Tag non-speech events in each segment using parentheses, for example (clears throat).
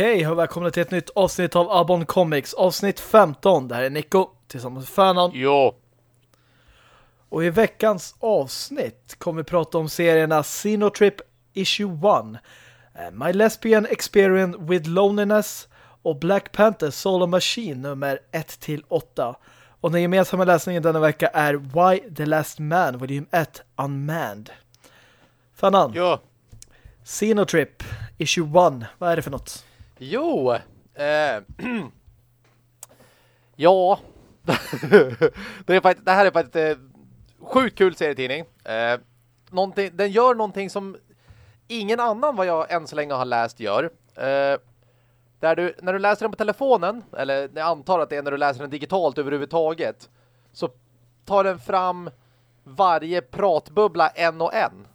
Okej, och välkomna till ett nytt avsnitt av Abon Comics. Avsnitt 15. Det här är Nico tillsammans med Fernan. Jo. Och i veckans avsnitt kommer vi prata om serierna Xenotrip Issue 1, eh, My Lesbian Experience with Loneliness och Black Panther Solo Machine nummer 1-8. Och den gemensamma läsningen denna vecka är Why the Last Man, volym 1, Unmanned. Fernan, Jo. Xenotrip Issue 1, vad är det för något? Jo. Eh. (clears throat) ja. (laughs) det, faktiskt, det här är faktiskt eh, sjukt kul serietidning. Eh, den gör någonting som ingen annan vad jag än så länge har läst gör. Eh, där du, när du läser den på telefonen, eller jag antar att det är när du läser den digitalt överhuvudtaget, så tar den fram varje pratbubbla en och en.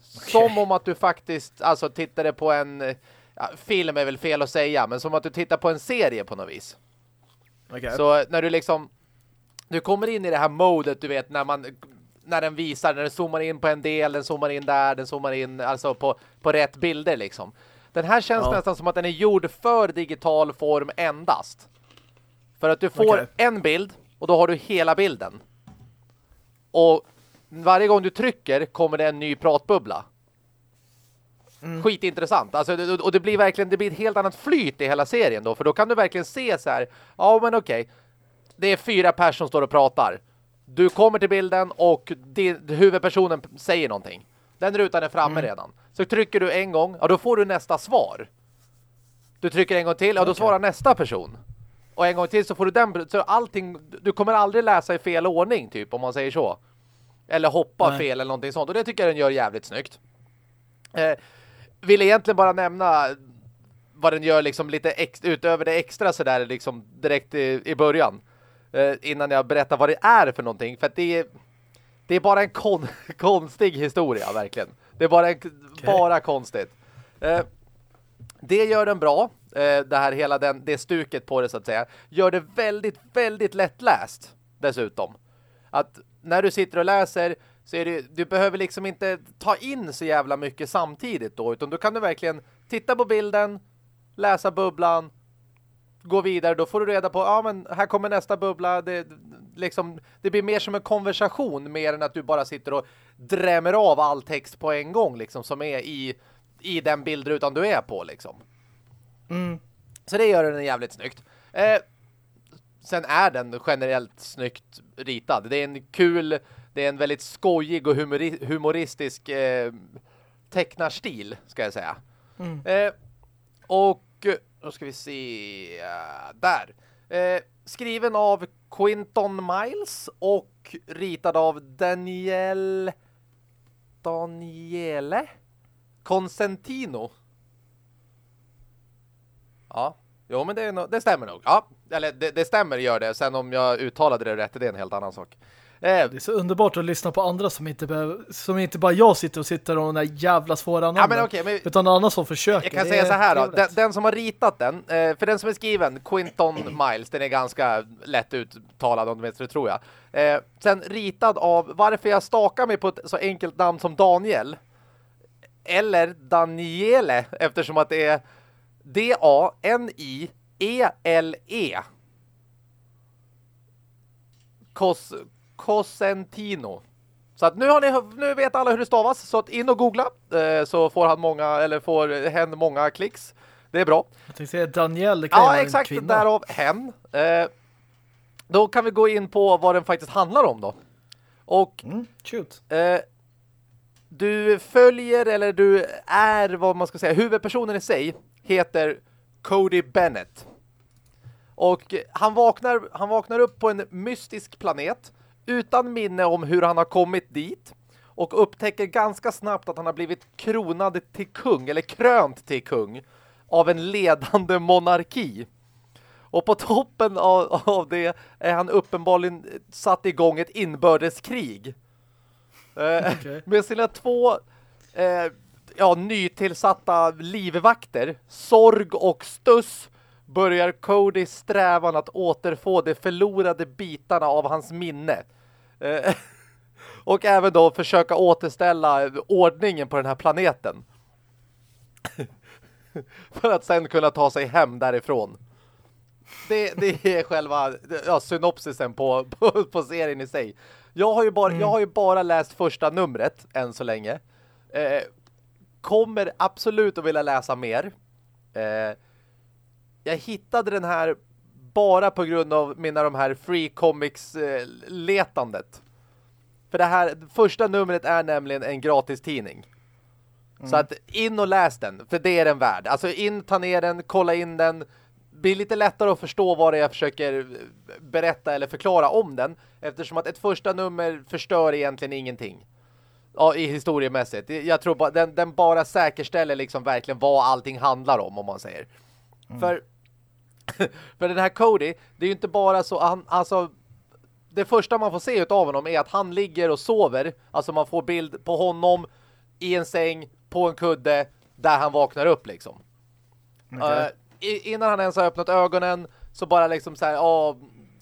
Som om att du faktiskt alltså tittade på en ja, film är väl fel att säga, men som att du tittar på en serie på något vis. Okay. Så när du liksom du kommer in i det här modet, du vet, när man när den visar, när den zoomar in på en del, den zoomar in där, den zoomar in alltså på, på rätt bilder liksom. Den här känns Ja. nästan som att den är gjord för digital form endast. För att du får Okej. en bild och då har du hela bilden. Och varje gång du trycker kommer det en ny pratbubbla. Skitintressant. Alltså, det- och det blir verkligen det blir ett helt annat flyt i hela serien då. För då kan du verkligen se så här. Ja men okej. Det är fyra personer som står och pratar. Du kommer till bilden och din, huvudpersonen säger någonting. Den rutan är framme redan. Så trycker du en gång, ja då får du nästa svar. Du trycker en gång till, ja då Okej. svarar nästa person. Och en gång till så får du den, så allting, du kommer aldrig läsa i fel ordning typ om man säger så. Eller hoppa Nej. fel eller någonting sånt. Och det tycker jag den gör jävligt snyggt. Eh, vill egentligen bara nämna vad den gör liksom lite ex, utöver det extra sådär liksom direkt i, i början. Eh, innan jag berättar vad det är för någonting. För att det är, det är bara en kon, (laughs) konstig historia, verkligen. Det är bara, en, bara konstigt. Eh, det gör den bra. Eh, det här hela den, det stuket på det så att säga. Gör det väldigt, väldigt lättläst dessutom. Att när du sitter och läser så är det, du behöver liksom inte ta in så jävla mycket samtidigt då. Utan då kan du verkligen titta på bilden, läsa bubblan, gå vidare. Då får du reda på, ja men här kommer nästa bubbla. Det, liksom, det blir mer som en konversation mer än att du bara sitter och drämmer av all text på en gång liksom som är i, i den bildrutan du är på liksom. Mm. Så det gör den jävligt snyggt. Eh, sen är den generellt snyggt ritad. Det är en kul, det är en väldigt skojig och humori humoristisk eh, tecknarstil, ska jag säga. Mm. Eh, och då ska vi se där. Eh, skriven av Quinton Miles och ritad av Daniel Daniele Consentino. Ja, jo men det, är nog- det stämmer nog. Ja, eller det, det stämmer gör det. Sen om jag uttalade det rätt, det är en helt annan sak. Eh, Det är så underbart att lyssna på andra som inte behöver, som inte bara jag sitter och sitter och de där jävla svåra namnen. ja men okej, men Utan andra som försöker. Jag kan säga så här då, den, den som har ritat den, eh, för den som är skriven, Quinton Miles, den är ganska lätt uttalad om du vet det tror jag. Eh, sen ritad av, varför jag stakar mig på ett så enkelt namn som Daniel, eller Daniele, eftersom att det är D-A-N-I-E-L-E. Cos Cosentino. Så att nu har ni nu vet alla hur det stavas så att in och googla eh, så får han många eller får hen många klicks. Det är bra. Jag tänkte säga Daniel, det kan Ja, exakt. kvinna. Därav hen. Eh, då kan vi gå in på vad den faktiskt handlar om då. Och Mm. Eh, du följer eller du är vad man ska säga, huvudpersonen i sig heter Cody Bennett. Och han vaknar, han vaknar upp på en mystisk planet utan minne om hur han har kommit dit och upptäcker ganska snabbt att han har blivit kronad till kung eller krönt till kung av en ledande monarki. Och på toppen av, av det är han uppenbarligen satt igång ett inbördeskrig. Eh, Okej. (laughs) Med sina två eh, ja, nytillsatta livvakter, Sorg och Stuss, börjar Cody strävan att återfå de förlorade bitarna av hans minne. Eh, (laughs) och även då försöka återställa ordningen på den här planeten. (laughs) för att sen kunna ta sig hem därifrån. Det, det är själva ja, synopsisen på, på, på, serien i sig. Jag har, ju bara, mm. jag har ju bara läst första numret än så länge. Eh, kommer absolut att vilja läsa mer. Eh, jag hittade den här bara på grund av mina de här free comics eh, letandet. För det här första numret är nämligen en gratis tidning. Mm. Så att in och läs den, för det är den värd. Alltså in, ta ner den, kolla in den. Blir lite lättare att förstå vad det är jag försöker berätta eller förklara om den. Eftersom att ett första nummer förstör egentligen ingenting. Ja, i historiemässigt. Jag tror bara, den, den bara säkerställer liksom verkligen vad allting handlar om, om man säger. Mm. För, (laughs) för den här Cody, det är ju inte bara så, han, alltså det första man får se av honom är att han ligger och sover. Alltså man får bild på honom i en säng, på en kudde, där han vaknar upp liksom. Okay. Uh, innan han ens har öppnat ögonen så bara liksom så här, åh,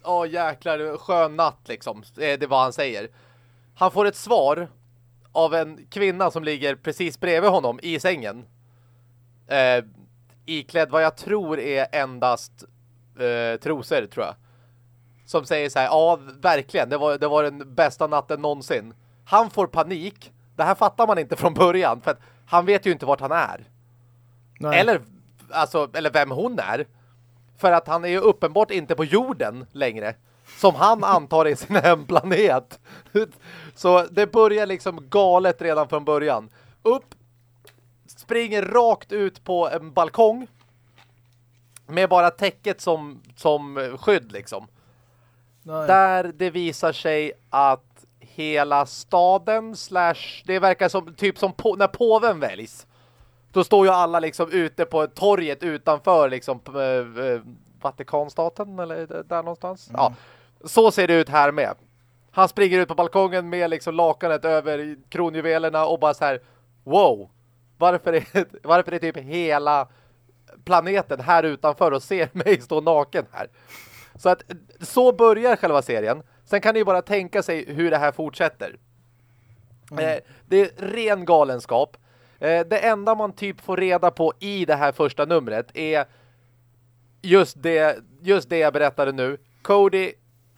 åh jäklar, skön natt liksom. Det är vad han säger. Han får ett svar av en kvinna som ligger precis bredvid honom i sängen. Uh, iklädd vad jag tror är endast uh, trosor, tror jag som säger så här, ja verkligen, det var, det var den bästa natten någonsin. Han får panik. Det här fattar man inte från början, för att han vet ju inte vart han är. Nej. Eller, alltså, eller vem hon är. För att han är ju uppenbart inte på jorden längre. Som han antar i sin (laughs) hemplanet. Så det börjar liksom galet redan från början. Upp, springer rakt ut på en balkong. Med bara täcket som, som skydd liksom. Nej. Där det visar sig att hela staden slash, det verkar som typ som på, när påven väljs. Då står ju alla liksom ute på torget utanför liksom äh, Vatikanstaten eller där någonstans. Mm. Ja, så ser det ut här med. Han springer ut på balkongen med liksom lakanet över kronjuvelerna och bara så här wow, varför är, (laughs) varför är typ hela planeten här utanför och ser (laughs) mig stå naken här? Så att så börjar själva serien. Sen kan ni bara tänka sig hur det här fortsätter. Mm. Eh, det är ren galenskap. Eh, det enda man typ får reda på i det här första numret är just det, just det jag berättade nu. Cody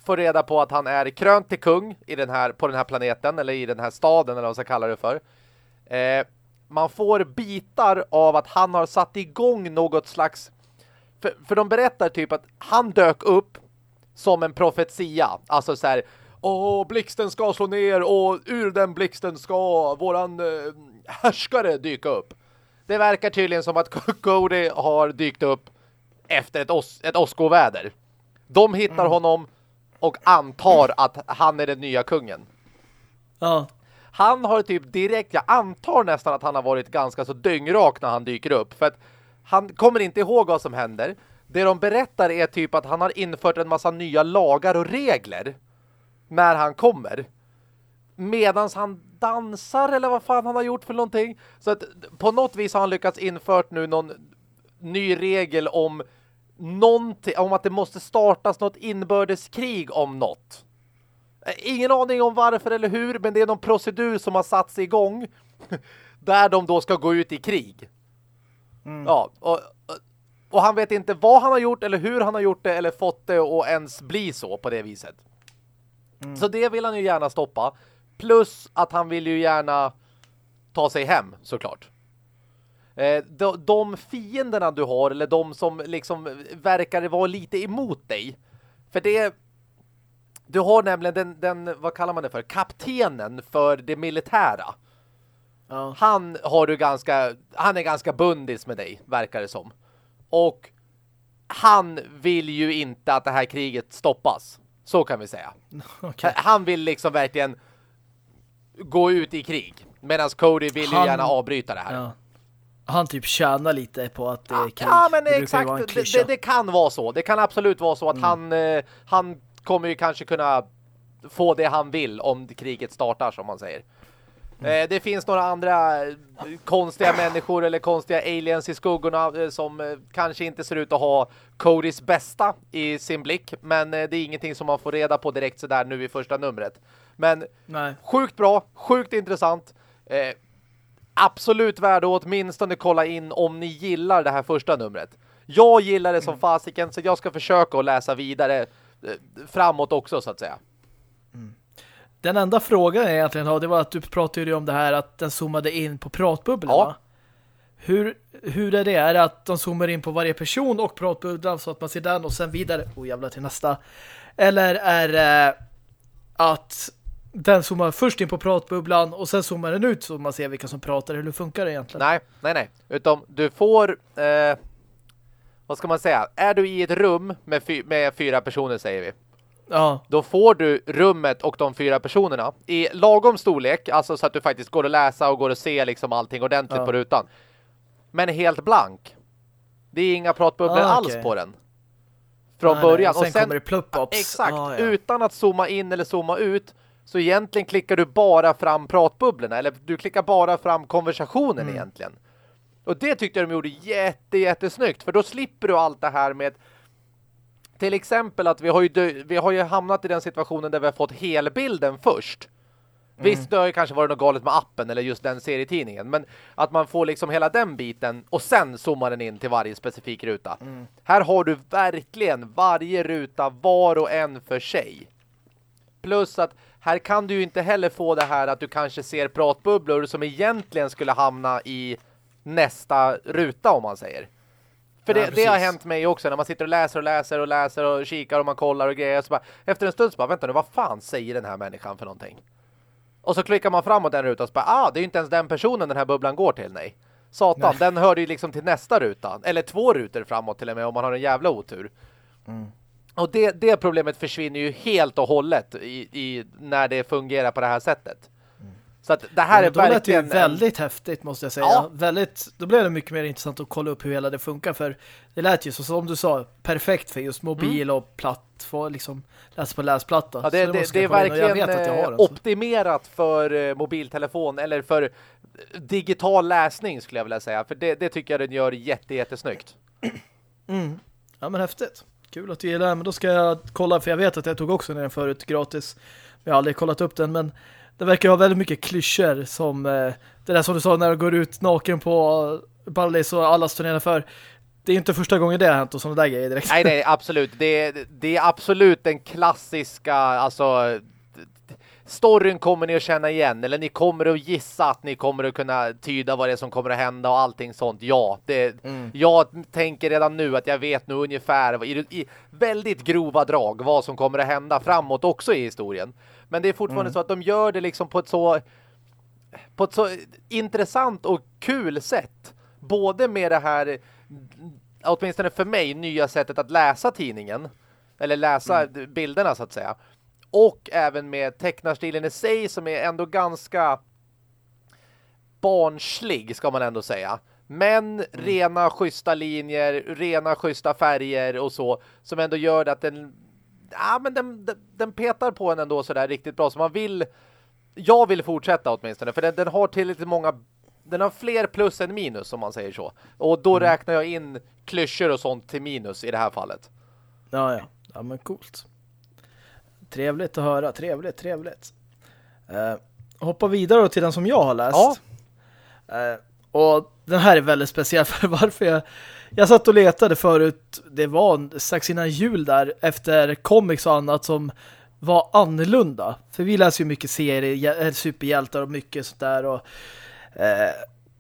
får reda på att han är krönt till kung i den här, på den här planeten eller i den här staden eller vad man ska kalla det för. Eh, man får bitar av att han har satt igång något slags för, för de berättar typ att han dök upp som en profetia. Alltså så här, åh, blixten ska slå ner och ur den blixten ska våran eh, härskare dyka upp. Det verkar tydligen som att (laughs) Cody har dykt upp efter ett, os ett åskoväder. De hittar mm. honom och antar att han är den nya kungen. Ja. Han har typ direkt, jag antar nästan att han har varit ganska så dyngrak när han dyker upp. För att han kommer inte ihåg vad som händer. Det de berättar är typ att han har infört en massa nya lagar och regler när han kommer. Medans han dansar eller vad fan han har gjort för någonting. Så att på något vis har han lyckats infört nu någon ny regel om någonting, om att det måste startas något inbördeskrig om något. Ingen aning om varför eller hur, men det är någon procedur som har satts igång (laughs) där de då ska gå ut i krig. Mm. Ja, och, och han vet inte vad han har gjort eller hur han har gjort det eller fått det att ens bli så på det viset. Mm. Så det vill han ju gärna stoppa. Plus att han vill ju gärna ta sig hem, såklart. Eh, de, de fienderna du har, eller de som liksom verkar vara lite emot dig. För det... Du har nämligen den, den vad kallar man det för? Kaptenen för det militära. Ja. Han har du ganska han är ganska bundis med dig, verkar det som. Och han vill ju inte att det här kriget stoppas. Så kan vi säga. (laughs) Okay. Han vill liksom verkligen gå ut i krig. Medan Cody vill han, ju gärna avbryta det här. Ja. Han typ tjänar lite på att det är krig. Ja, men det exakt. Det, det, kan vara så. Det kan absolut vara så att mm. han, eh, han kommer ju kanske kunna få det han vill om kriget startar, som man säger. Eh, det finns några andra eh, konstiga människor eller konstiga aliens i skuggorna eh, som kanske inte ser ut att ha Codys bästa i sin blick. Men det är ingenting som man får reda på direkt sådär nu i första numret. Men Nej. sjukt bra, sjukt intressant. absolut värd att åtminstone kolla in om ni gillar det här första numret. Jag gillar det som mm. fasiken så jag ska försöka att läsa vidare eh, framåt också så att säga. Mm. Den enda frågan jag egentligen har det var att du pratade om det här att den zoomade in på pratbubblorna. Ja. Hur, hur är det? Är att de zoomar in på varje person och pratbubblan så att man ser den och sen vidare? Oh jävlar till nästa. Eller är det att den zoomar först in på pratbubblan och sen zoomar den ut så man ser vilka som pratar. Hur funkar det egentligen? Nej, nej, nej. Utom du får... Eh, vad ska man säga? Är du i ett rum med, fy med fyra personer säger vi. Ja. Då får du rummet och de fyra personerna i lagom storlek, alltså så att du faktiskt går att läsa och går att se liksom allting ordentligt ja. på rutan. Men helt blank. Det är inga pratbubblor ah, okay. alls på den. Från nej, början. Nej, och, sen och sen kommer det plupp-ups. Exakt. Ah, ja. Utan att zooma in eller zooma ut så egentligen klickar du bara fram pratbubblorna. Eller du klickar bara fram konversationen mm. egentligen. Och det tyckte jag de gjorde jätte, jättesnyggt. För då slipper du allt det här med till exempel att vi har ju, vi har ju hamnat i den situationen där vi har fått helbilden först. Mm. Visst, det har ju kanske varit något galet med appen eller just den serietidningen. Men att man får liksom hela den biten och sen zoomar den in till varje specifik ruta. Mm. Här har du verkligen varje ruta var och en för sig. Plus att här kan du ju inte heller få det här att du kanske ser pratbubblor som egentligen skulle hamna i nästa ruta om man säger. För det, ja, det, har hänt mig också när man sitter och läser och läser och läser och kikar och man kollar och grejer. Så bara, efter en stund så bara, vänta nu, vad fan säger den här människan för någonting? Och så klickar man framåt den rutan och så bara, ah, det är ju inte ens den personen den här bubblan går till, nej. Satan, nej. den hör ju liksom till nästa ruta. Eller två rutor framåt till och med om man har en jävla otur. Mm. Och det, det problemet försvinner ju helt och hållet i, i, när det fungerar på det här sättet. Så att det här ja, är då verkligen... Då det väldigt häftigt måste jag säga. Ja. Väldigt, då blev det mycket mer intressant att kolla upp hur hela det funkar. För det lät ju så som du sa, perfekt för just mobil mm. och platt. Få liksom läsa på läsplatta. Ja, det, det, det, det är verkligen optimerat för uh, mobiltelefon eller för digital läsning skulle jag vilja säga. För det, det tycker jag den gör jätte, jättesnyggt. (clears throat) Mm. Ja, men häftigt. Kul att du gillar Men då ska jag kolla, för jag vet att jag tog också ner den förut gratis. Jag har aldrig kollat upp den, men det verkar ha väldigt mycket klyschor som eh, det där som du sa när du går ut naken på Ballis och alla står för. Det är inte första gången det har hänt och sådana där grejer direkt. Nej, nej, absolut. Det, det är absolut den klassiska, alltså storyn kommer ni att känna igen eller ni kommer att gissa att ni kommer att kunna tyda vad det är som kommer att hända och allting sånt. Ja, det, mm. jag tänker redan nu att jag vet nu ungefär i, i, väldigt grova drag vad som kommer att hända framåt också i historien. Men det är fortfarande mm. så att de gör det liksom på ett så på ett så intressant och kul sätt. Både med det här åtminstone för mig nya sättet att läsa tidningen eller läsa mm. bilderna så att säga. Och även med tecknarstilen i sig som är ändå ganska barnslig ska man ändå säga. Men mm. rena schyssta linjer, rena schyssta färger och så som ändå gör att den ja, men den, den, petar på en ändå sådär riktigt bra. Så man vill, jag vill fortsätta åtminstone. För den, den har tillräckligt många, den har fler plus än minus om man säger så. Och då mm. räknar jag in klyschor och sånt till minus i det här fallet. Ja, ja. Ja, men coolt. Trevligt att höra. Trevligt, trevligt. Uh, hoppa vidare till den som jag har läst. Ja. Uh, och den här är väldigt speciell för (laughs) varför jag jag satt och letade förut, det var strax innan jul där, efter comics och annat som var annorlunda. För vi läser ju mycket serier, eh, superhjältar och mycket sånt där. Och, eh,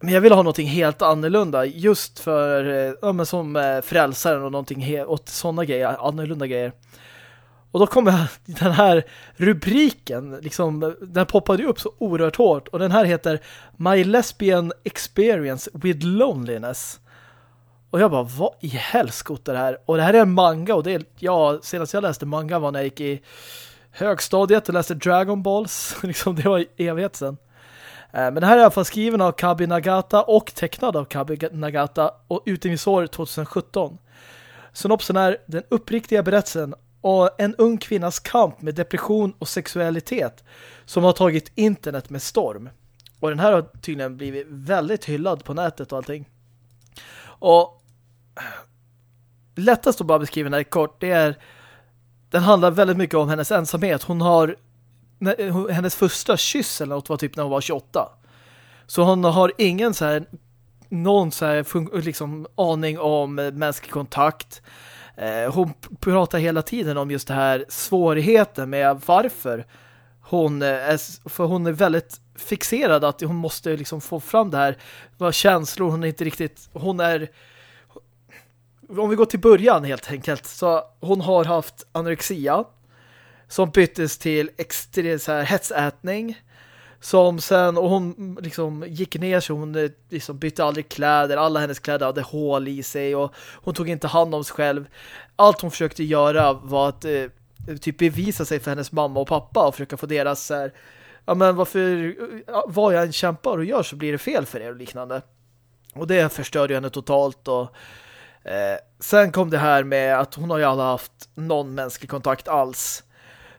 men jag ville ha någonting helt annorlunda just för eh, ja, men som eh, frälsaren och någonting åt sådana grejer, annorlunda grejer. Och då kommer (laughs) den här rubriken, liksom, den poppade ju upp så oerhört hårt. Och den här heter My Lesbian Experience with Loneliness. Och jag bara, vad i helskotta det här? Och det här är en manga och det är, ja, senast jag läste manga var när jag gick i högstadiet och läste Dragon Balls. (laughs) liksom, det var evighet sedan. Eh, men det här är i alla fall skriven av Kabi Nagata och tecknad av Kabi Nagata och utgivningsår 2017. Synopsen är den uppriktiga berättelsen och en ung kvinnas kamp med depression och sexualitet som har tagit internet med storm. Och den här har tydligen blivit väldigt hyllad på nätet och allting. Och lättast att bara beskriva den här kort det är den handlar väldigt mycket om hennes ensamhet. Hon har hennes första kyss eller något var typ när hon var 28. Så hon har ingen så här någon så här liksom aning om mänsklig kontakt. Eh, hon pratar hela tiden om just det här svårigheten med varför hon eh, är, för hon är väldigt fixerad att hon måste liksom få fram det här vad känslor hon är inte riktigt hon är om vi går till början helt enkelt så hon har haft anorexia som byttes till extrem så här hetsätning som sen, och hon liksom gick ner så hon eh, liksom bytte aldrig kläder. Alla hennes kläder hade hål i sig och hon tog inte hand om sig själv. Allt hon försökte göra var att eh, typ bevisa sig för hennes mamma och pappa och försöka få deras här, ja men varför eh, vad jag än kämpar och gör så blir det fel för er och liknande. Och det förstörde henne totalt och eh, sen kom det här med att hon har ju aldrig haft någon mänsklig kontakt alls.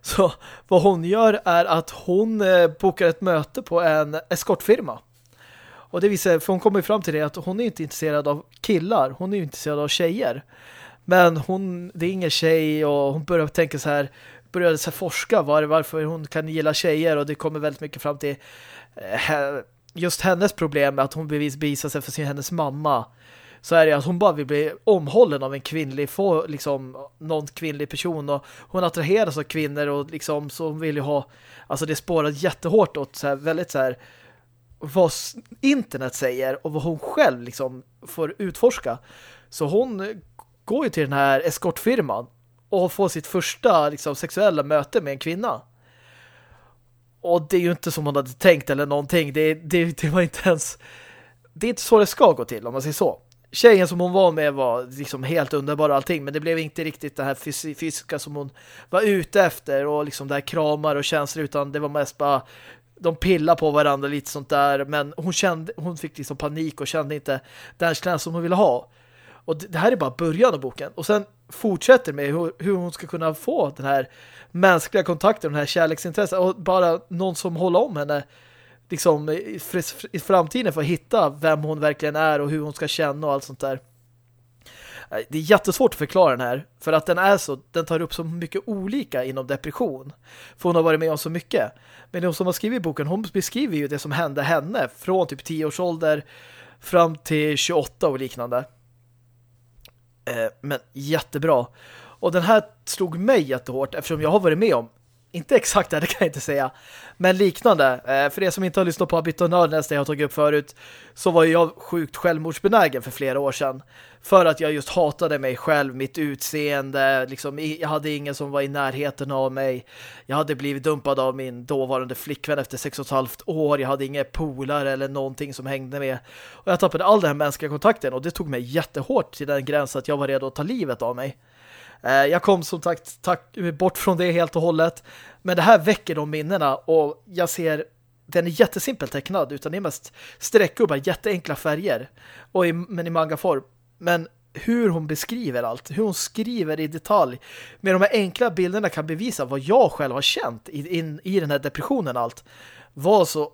Så vad hon gör är att hon eh, bokar ett möte på en eskortfirma. Och det visar, för hon kommer fram till det att hon är inte intresserad av killar, hon är intresserad av tjejer. Men hon, det är ingen tjej och hon börjar tänka så här, började så här forska var, varför hon kan gilla tjejer och det kommer väldigt mycket fram till eh, just hennes problem med att hon bevis bevisar sig för sin hennes mamma så är det att hon bara vill bli omhållen av en kvinnlig få, liksom, någon kvinnlig person och hon attraheras av kvinnor och liksom så hon vill ju ha alltså det spårar jättehårt åt så här, väldigt så här vad internet säger och vad hon själv liksom får utforska. Så hon går ju till den här eskortfirman och får sitt första liksom, sexuella möte med en kvinna. Och det är ju inte som hon hade tänkt eller någonting. Det, det, det var inte ens... Det är inte så det ska gå till om man säger så tjejen som hon var med var liksom helt underbar och allting, men det blev inte riktigt det här fysiska som hon var ute efter och liksom det här kramar och känslor utan det var mest bara de pillar på varandra lite sånt där men hon kände hon fick liksom panik och kände inte den känslan som hon ville ha. Och det här är bara början av boken. Och sen fortsätter med hur, hur hon ska kunna få den här mänskliga kontakten, den här kärleksintresset och bara någon som håller om henne liksom i, i framtiden för att hitta vem hon verkligen är och hur hon ska känna och allt sånt där. Eh, det är jättesvårt att förklara den här för att den är så, den tar upp så mycket olika inom depression. För hon har varit med om så mycket. Men hon som har skrivit boken, hon beskriver ju det som hände henne från typ 10 års ålder fram till 28 och liknande. Eh, men jättebra. Och den här slog mig jättehårt eftersom jag har varit med om inte exakt det, (laughs) det kan jag inte säga. Men liknande. Eh, för er som inte har lyssnat på Abit och Nördnäs det jag har tagit upp förut så var jag sjukt självmordsbenägen för flera år sedan. För att jag just hatade mig själv, mitt utseende. Liksom, jag hade ingen som var i närheten av mig. Jag hade blivit dumpad av min dåvarande flickvän efter sex och ett halvt år. Jag hade inga polare eller någonting som hängde med. Och jag tappade all den här mänskliga kontakten och det tog mig jättehårt till den gräns att jag var redo att ta livet av mig. Eh, jag kom som sagt tack, bort från det helt och hållet. Men det här väcker de minnena och jag ser den är jättesimpelt tecknad utan det är mest streckgubbar, jätteenkla färger och i, men i manga-form. Men hur hon beskriver allt, hur hon skriver i detalj med de här enkla bilderna kan bevisa vad jag själv har känt i, in, i den här depressionen allt var så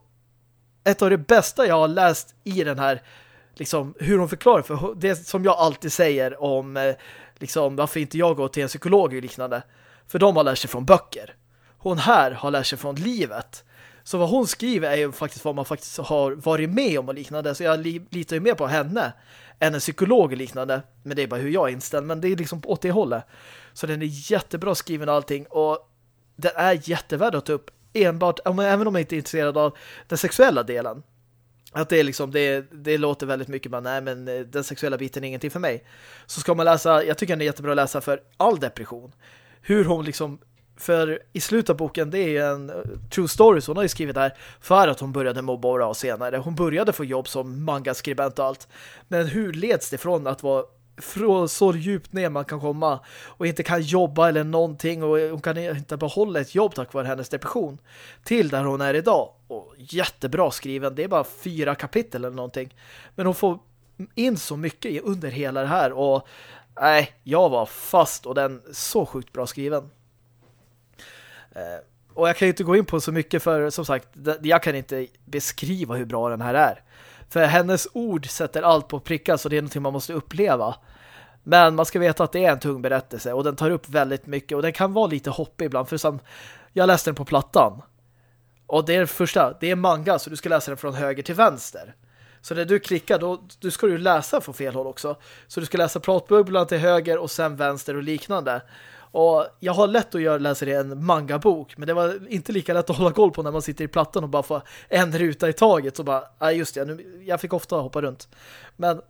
ett av det bästa jag har läst i den här liksom hur hon förklarar för det som jag alltid säger om eh, liksom, varför inte jag går till en psykolog och liknande. För de har lärt sig från böcker. Hon här har lärt sig från livet. Så vad hon skriver är ju faktiskt vad man faktiskt har varit med om och liknande. Så jag litar ju mer på henne än en psykolog och liknande. Men det är bara hur jag är inställd. Men det är liksom åt det hållet. Så den är jättebra skriven och allting. Och den är jättevärd att ta upp enbart, även om man inte är intresserad av den sexuella delen. Att det är liksom, det, det låter väldigt mycket bara, nej men eh, den sexuella biten är ingenting för mig. Så ska man läsa, jag tycker den är jättebra att läsa för all depression. Hur hon liksom, för i slutet av boken, det är en eh, true story, så hon har ju skrivit där för att hon började mobba och senare. Hon började få jobb som manga-skribent och allt. Men hur leds det från att vara från så djupt ner man kan komma och inte kan jobba eller någonting och hon kan inte behålla ett jobb tack vare hennes depression till där hon är idag. Och jättebra skriven. Det är bara fyra kapitel eller någonting. Men hon får in så mycket under hela det här och nej, jag var fast och den så sjukt bra skriven. Eh, och jag kan ju inte gå in på så mycket för som sagt, jag kan inte beskriva hur bra den här är. För hennes ord sätter allt på pricka så det är någonting man måste uppleva. Men man ska veta att det är en tung berättelse och den tar upp väldigt mycket och den kan vara lite hoppig ibland för som jag läste den på plattan och det är det första, det är manga så du ska läsa den från höger till vänster. Så när du klickar, då, då ska du läsa från fel håll också. Så du ska läsa pratbubblan till höger och sen vänster och liknande. Och jag har lätt att göra, läsa det i en mangabok men det var inte lika lätt att hålla koll på när man sitter i plattan och bara får en ruta i taget. Så bara, nej just det, nu, jag fick ofta hoppa runt. Men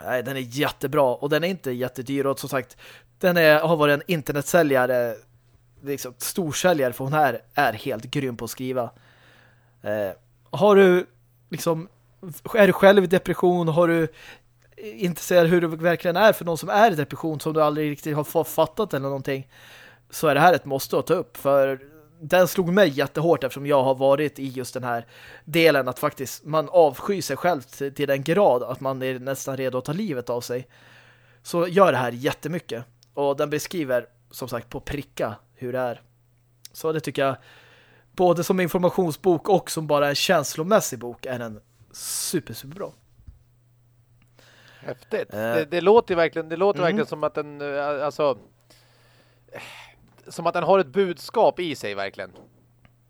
nej, den är jättebra och den är inte jättedyr och som sagt, den är, har varit en internetsäljare liksom storsäljare för hon här är helt grym på att skriva. Eh, har du liksom är du själv i depression har du eh, intresserad hur det verkligen är för någon som är i depression som du aldrig riktigt har fattat eller någonting så är det här ett måste att ta upp för den slog mig jättehårt eftersom jag har varit i just den här delen att faktiskt man avskyr sig själv till, till den grad att man är nästan redo att ta livet av sig. Så gör det här jättemycket. Och den beskriver som sagt på pricka hur det är. Så det tycker jag både som informationsbok och som bara en känslomässig bok är den super, super bra. Häftigt. Uh, det, det, låter verkligen, det låter mm. verkligen som att den eh, alltså som att den har ett budskap i sig verkligen.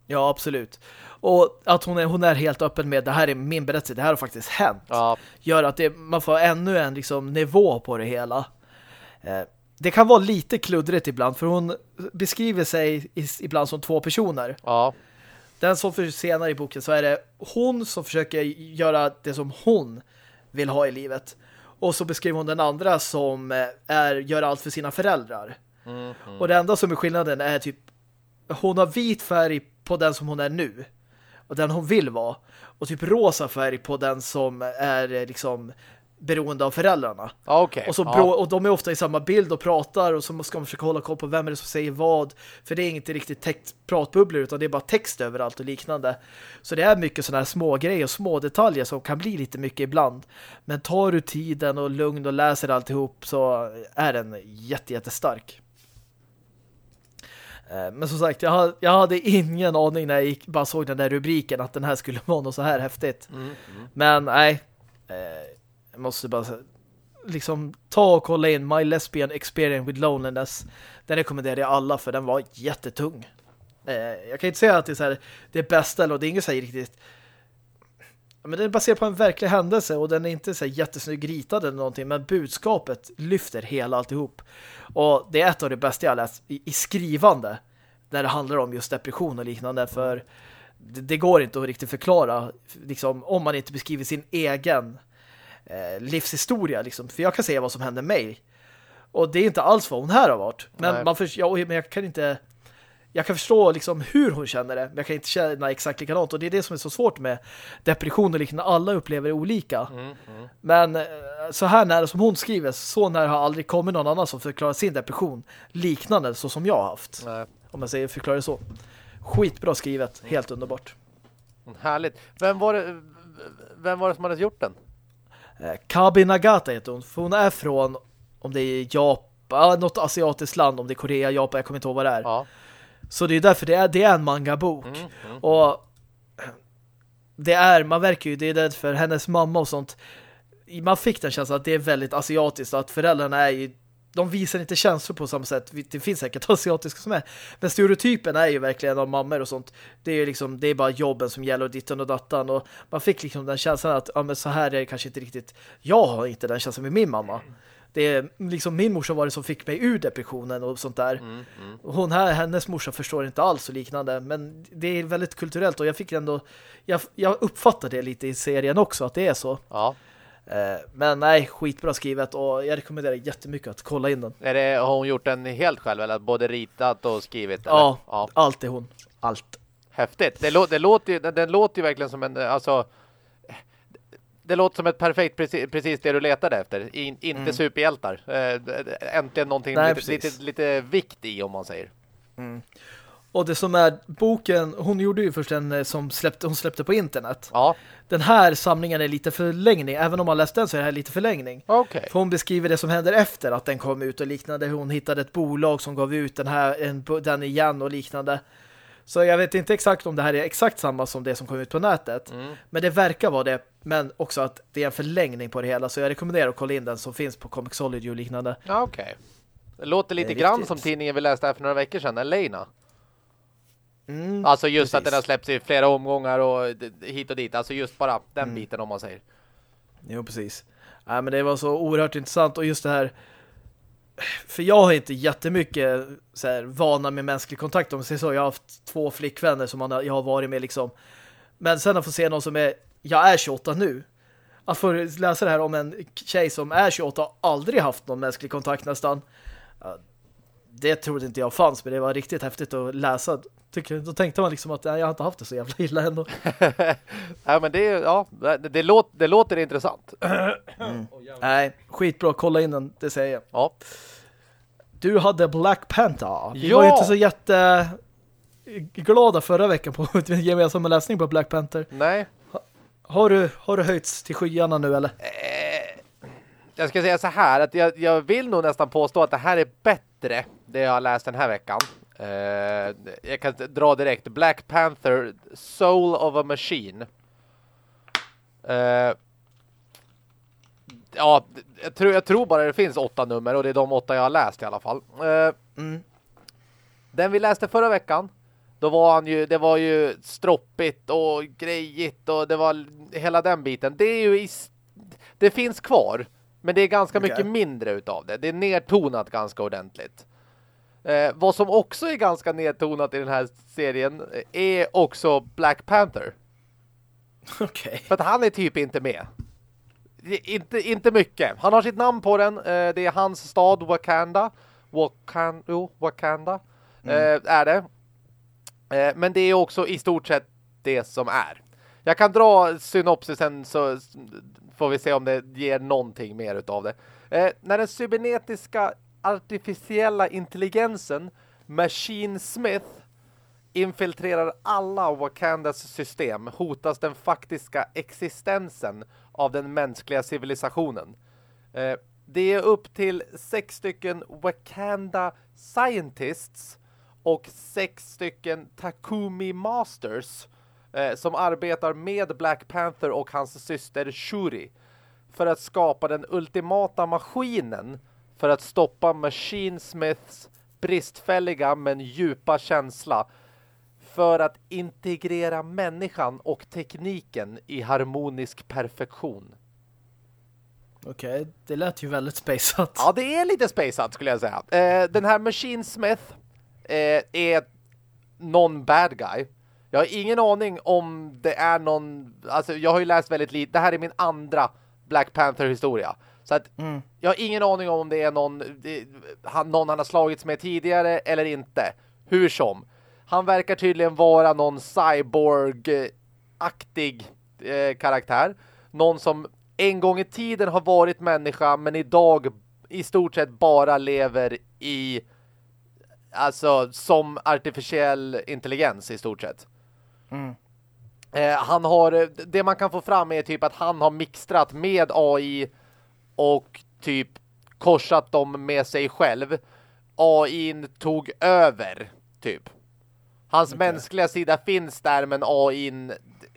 Ja, absolut. Och att hon är, hon är helt öppen med det här är min berättelse, det här har faktiskt hänt. Ja. Gör att det, man får ännu en liksom, nivå på det hela. Eh, det kan vara lite kluddrigt ibland för hon beskriver sig ibland som två personer. Ja. Den som för senare i boken så är det hon som försöker göra det som hon vill ha i livet. Och så beskriver hon den andra som eh, är, gör allt för sina föräldrar. Mm. Och det enda som är skillnaden är typ hon har vit färg på den som hon är nu. Och den hon vill vara. Och typ rosa färg på den som är eh, liksom beroende av föräldrarna. Okay. Och, så ja. och de är ofta i samma bild och pratar och så ska man försöka hålla koll på vem är det som säger vad. För det är inte riktigt text, pratbubblor utan det är bara text överallt och liknande. Så det är mycket sådana här små grejer och små detaljer som kan bli lite mycket ibland. Men tar du tiden och lugn och läser alltihop så är den jätte, jättestark. Eh, men som sagt, jag hade, ingen aning när jag gick, bara såg den där rubriken att den här skulle (laughs) vara något så här häftigt. Mm, mm. Men nej, eh, jag måste bara liksom ta och kolla in My Lesbian Experience with Loneliness. Den rekommenderar jag alla för den var jättetung. Eh, jag kan inte säga att det är så här, det bästa eller det är inget så här riktigt men den är baserad på en verklig händelse och den är inte så jättesnygg ritad eller någonting men budskapet lyfter hela alltihop. Och det är ett av det bästa jag läst i, i skrivande när det handlar om just depression och liknande för det, det går inte att riktigt förklara liksom, om man inte beskriver sin egen eh, livshistoria. Liksom. För jag kan säga vad som hände mig. Och det är inte alls vad hon här har varit. Men, man för, ja, men jag kan inte... Jag kan förstå liksom hur hon känner det, men jag kan inte känna exakt likadant. Och det är det som är så svårt med depression och liknande. Alla upplever det olika. Mm, mm. Men eh, så här nära som hon skriver, så nära har aldrig kommit någon annan som förklarar sin depression liknande så som jag har haft. Nej. Om man säger förklarar det så. Skitbra skrivet, helt underbart. Härligt. Vem var det, vem var det som hade gjort den? Eh, Kabi Nagata heter hon. För hon är från, om det är Japan, något asiatiskt land, om det är Korea, Japan, jag kommer inte ihåg vad det är. Ja. Så det är därför det är, det är en manga-bok. Mm, mm, och det är, man verkar ju, det är det för hennes mamma och sånt. Man fick den känslan att det är väldigt asiatiskt, att föräldrarna är ju de visar inte känslor på samma sätt. Det finns säkert (laughs) asiatiska som är. Men stereotypen är ju verkligen av mammor och sånt. Det är ju liksom, det är bara jobben som gäller och dittan och dattan. Och man fick liksom den känslan att ja, men så här är det kanske inte riktigt. Jag har inte den känslan med min mamma. Det är liksom min morsa var det som fick mig ur depressionen och sånt där. Mm, mm. Hon här, hennes morsa förstår inte alls och liknande. Men det är väldigt kulturellt och jag fick ändå, jag, jag uppfattar det lite i serien också att det är så. Ja. Eh, men nej, skitbra skrivet och jag rekommenderar jättemycket att kolla in den. Är det, har hon gjort den helt själv eller både ritat och skrivit? Eller? Ja, ja, allt är hon. Allt. Häftigt. Det, lå det låter ju, den låter ju verkligen som en, alltså det låter som ett perfekt precis, precis det du letade efter. In, inte mm. superhjältar. Äh, äntligen någonting Nej, lite, lite, lite, vikt i om man säger. Mm. Och det som är boken, hon gjorde ju först en eh, som släppte, hon släppte på internet. Ja. Den här samlingen är lite förlängning. Även om man läst den så är det här lite förlängning. Okay. För hon beskriver det som händer efter att den kom ut och liknande. Hon hittade ett bolag som gav ut den här en, den igen och liknande. Så jag vet inte exakt om det här är exakt samma som det som kom ut på nätet. Mm. Men det verkar vara det. Men också att det är en förlängning på det hela. Så jag rekommenderar att kolla in den som finns på Comixology och liknande. Okej. Okay. Det låter lite det grann riktigt. som tidningen vi läste här för några veckor sedan, Elena. Mm, alltså just precis. att den har släppts i flera omgångar och hit och dit. Alltså just bara den mm. biten om man säger. Jo, precis. Nej, men det var så oerhört intressant och just det här för jag har inte jättemycket så här, vana med mänsklig kontakt om så. Jag har haft två flickvänner som jag har varit med liksom. Men sen att få se någon som är jag är 28 nu. Att få läsa det här om en tjej som är 28 och aldrig haft någon mänsklig kontakt nästan. Det trodde inte jag fanns, men det var riktigt häftigt att läsa. Tycker, då tänkte man liksom att jag har inte haft det så jävla illa ändå. (laughs) ja, men det, ja, det, det, låter, det låter intressant. (clears throat) Mm. Nej, skitbra. Kolla in den, det säger jag. Ja. Du hade Black Panther. Vi ja. var ju inte så jätte glada förra veckan på (laughs) gemensamma läsning på Black Panther. Nej. Har du, har du höjts till skyarna nu eller? Eh, jag ska säga så här att jag, jag vill nog nästan påstå att det här är bättre det jag har läst den här veckan. Uh, jag kan dra direkt. Black Panther, Soul of a Machine. Uh, ja, jag tror, jag tror bara det finns åtta nummer och det är de åtta jag har läst i alla fall. Uh, mm. Den vi läste förra veckan, då var han ju, det var ju stroppigt och grejigt och det var hela den biten. Det är ju i, det finns kvar, men det är ganska okay. mycket mindre utav det. Det är nedtonat ganska ordentligt. Eh, vad som också är ganska nedtonat i den här serien är också Black Panther. (laughs) Okej. Okay. För att han är typ inte med. Inte, inte mycket. Han har sitt namn på den. Eh, det är hans stad Wakanda. Wakan jo, Wakanda mm. eh, är det. Eh, men det är också i stort sett det som är. Jag kan dra synopsisen så får vi se om det ger någonting mer utav det. Eh, när den cybernetiska artificiella intelligensen Machine Smith infiltrerar alla Wakandas system hotas den faktiska existensen av den mänskliga civilisationen. Eh, det är upp till sex stycken Wakanda Scientists och sex stycken Takumi Masters eh, som arbetar med Black Panther och hans syster Shuri för att skapa den ultimata maskinen för att stoppa Machine Smiths bristfälliga men djupa känsla för att integrera människan och tekniken i harmonisk perfektion. Okej, okay, det lät ju väldigt spaceat. Ja, det är lite spaceat skulle jag säga. Eh, den här Machine Smith eh, är någon bad guy. Jag har ingen aning om det är någon... Alltså, jag har ju läst väldigt lite. Det här är min andra Black Panther-historia. Så att mm. jag har ingen aning om det är någon, det, han, någon han har slagits med tidigare eller inte. Hur som. Han verkar tydligen vara någon cyborg-aktig eh, karaktär. Någon som en gång i tiden har varit människa men idag i stort sett bara lever i alltså som artificiell intelligens i stort sett. Mm. Eh, han har, det man kan få fram är typ att han har mixtrat med AI och typ korsat dem med sig själv. AI tog över, typ. Hans okay. mänskliga sida finns där, men AI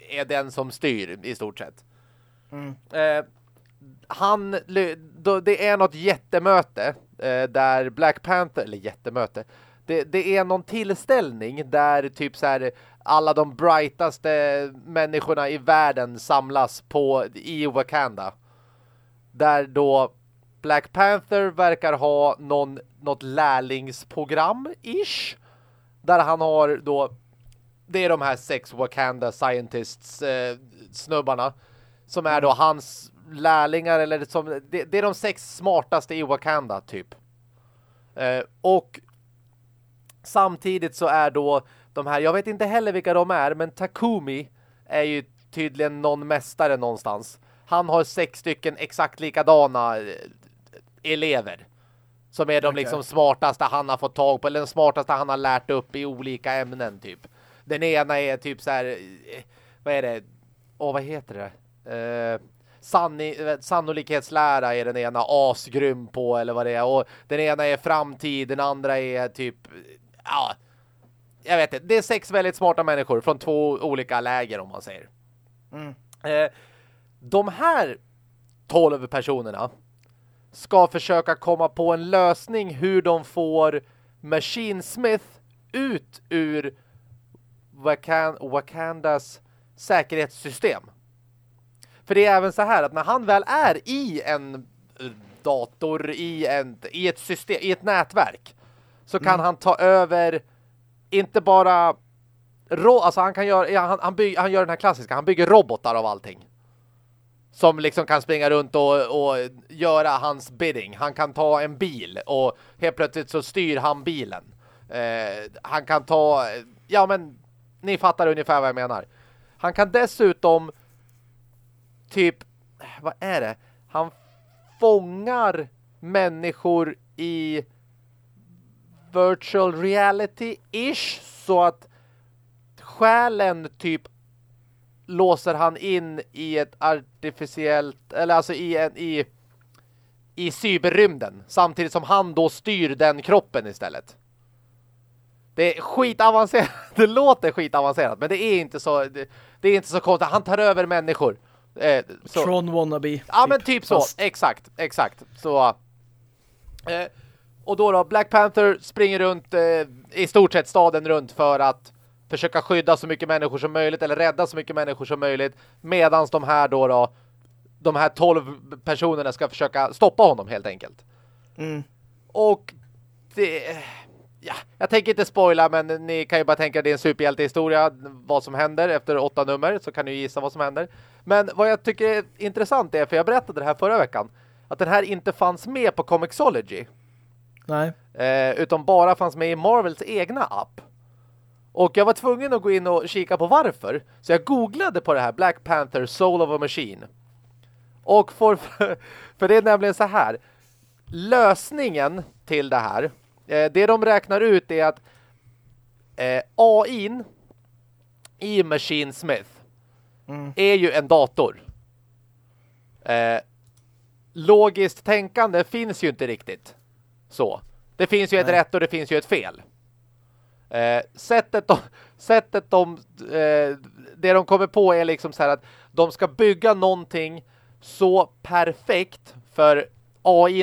är den som styr i stort sett. Mm. Eh, han, det är något jättemöte eh, där Black Panther, eller jättemöte, det, det är någon tillställning där typ så här alla de brightaste människorna i världen samlas på i Wakanda. Där då Black Panther verkar ha någon, något lärlingsprogram-ish. Där han har då det är de här sex Wakanda Scientists eh, snubbarna som är då hans lärlingar eller som det, det är de sex smartaste i Wakanda typ. Eh, och samtidigt så är då de här, jag vet inte heller vilka de är men Takumi är ju tydligen någon mästare någonstans han har sex stycken exakt likadana eh, elever. Som är de okay. liksom smartaste han har fått tag på. Eller den smartaste han har lärt upp i olika ämnen typ. Den ena är typ så här... Eh, vad är det? Åh, vad heter det? Eh, sanni, sannolikhetslära är den ena asgrym på eller vad det är. Och den ena är framtid, den andra är typ... Ja, jag vet inte. Det är sex väldigt smarta människor från två olika läger om man säger. Mm. Eh, de här 12 personerna ska försöka komma på en lösning hur de får Machine Smith ut ur Wakan Wakandas säkerhetssystem. För det är även så här att när han väl är i en dator, i, en, i ett system, i ett nätverk så kan mm. han ta över inte bara alltså han kan göra han, han, bygger, han gör den här klassiska, han bygger robotar av allting. Som liksom kan springa runt och, och göra hans bidding. Han kan ta en bil och helt plötsligt så styr han bilen. Eh, han kan ta, ja men ni fattar ungefär vad jag menar. Han kan dessutom typ, vad är det? Han fångar människor i virtual reality-ish så att själen typ låser han in i ett artificiellt eller alltså i en i i cyberrymden samtidigt som han då styr den kroppen istället. Det är skitavancerat. (laughs) Det låter skitavancerat men det är inte så det, det är inte så konstigt. Han tar över människor. Eh, så. Tron wannabe. Ja typ. men typ så. Fast. Exakt, exakt. Så eh, och då då Black Panther springer runt eh, i stort sett staden runt för att försöka skydda så mycket människor som möjligt eller rädda så mycket människor som möjligt medans de här då då de här tolv personerna ska försöka stoppa honom helt enkelt. Mm. Och det ja, jag tänker inte spoila men ni kan ju bara tänka att det är en superhjältehistoria vad som händer efter åtta nummer så kan ni gissa vad som händer. Men vad jag tycker är intressant är, för jag berättade det här förra veckan att den här inte fanns med på Comixology. Nej. Eh, utan bara fanns med i Marvels egna app. Och jag var tvungen att gå in och kika på varför. Så jag googlade på det här Black Panther Soul of a Machine. Och för, (laughs) för det är nämligen så här. Lösningen till det här. Eh, det de räknar ut är att eh, AI i Machine Smith mm. är ju en dator. Eh, logiskt tänkande finns ju inte riktigt så. Det finns ju ett rätt och det finns ju ett fel. Eh, sättet de, sättet de eh, det de kommer på är liksom så här att de ska bygga någonting så perfekt för AI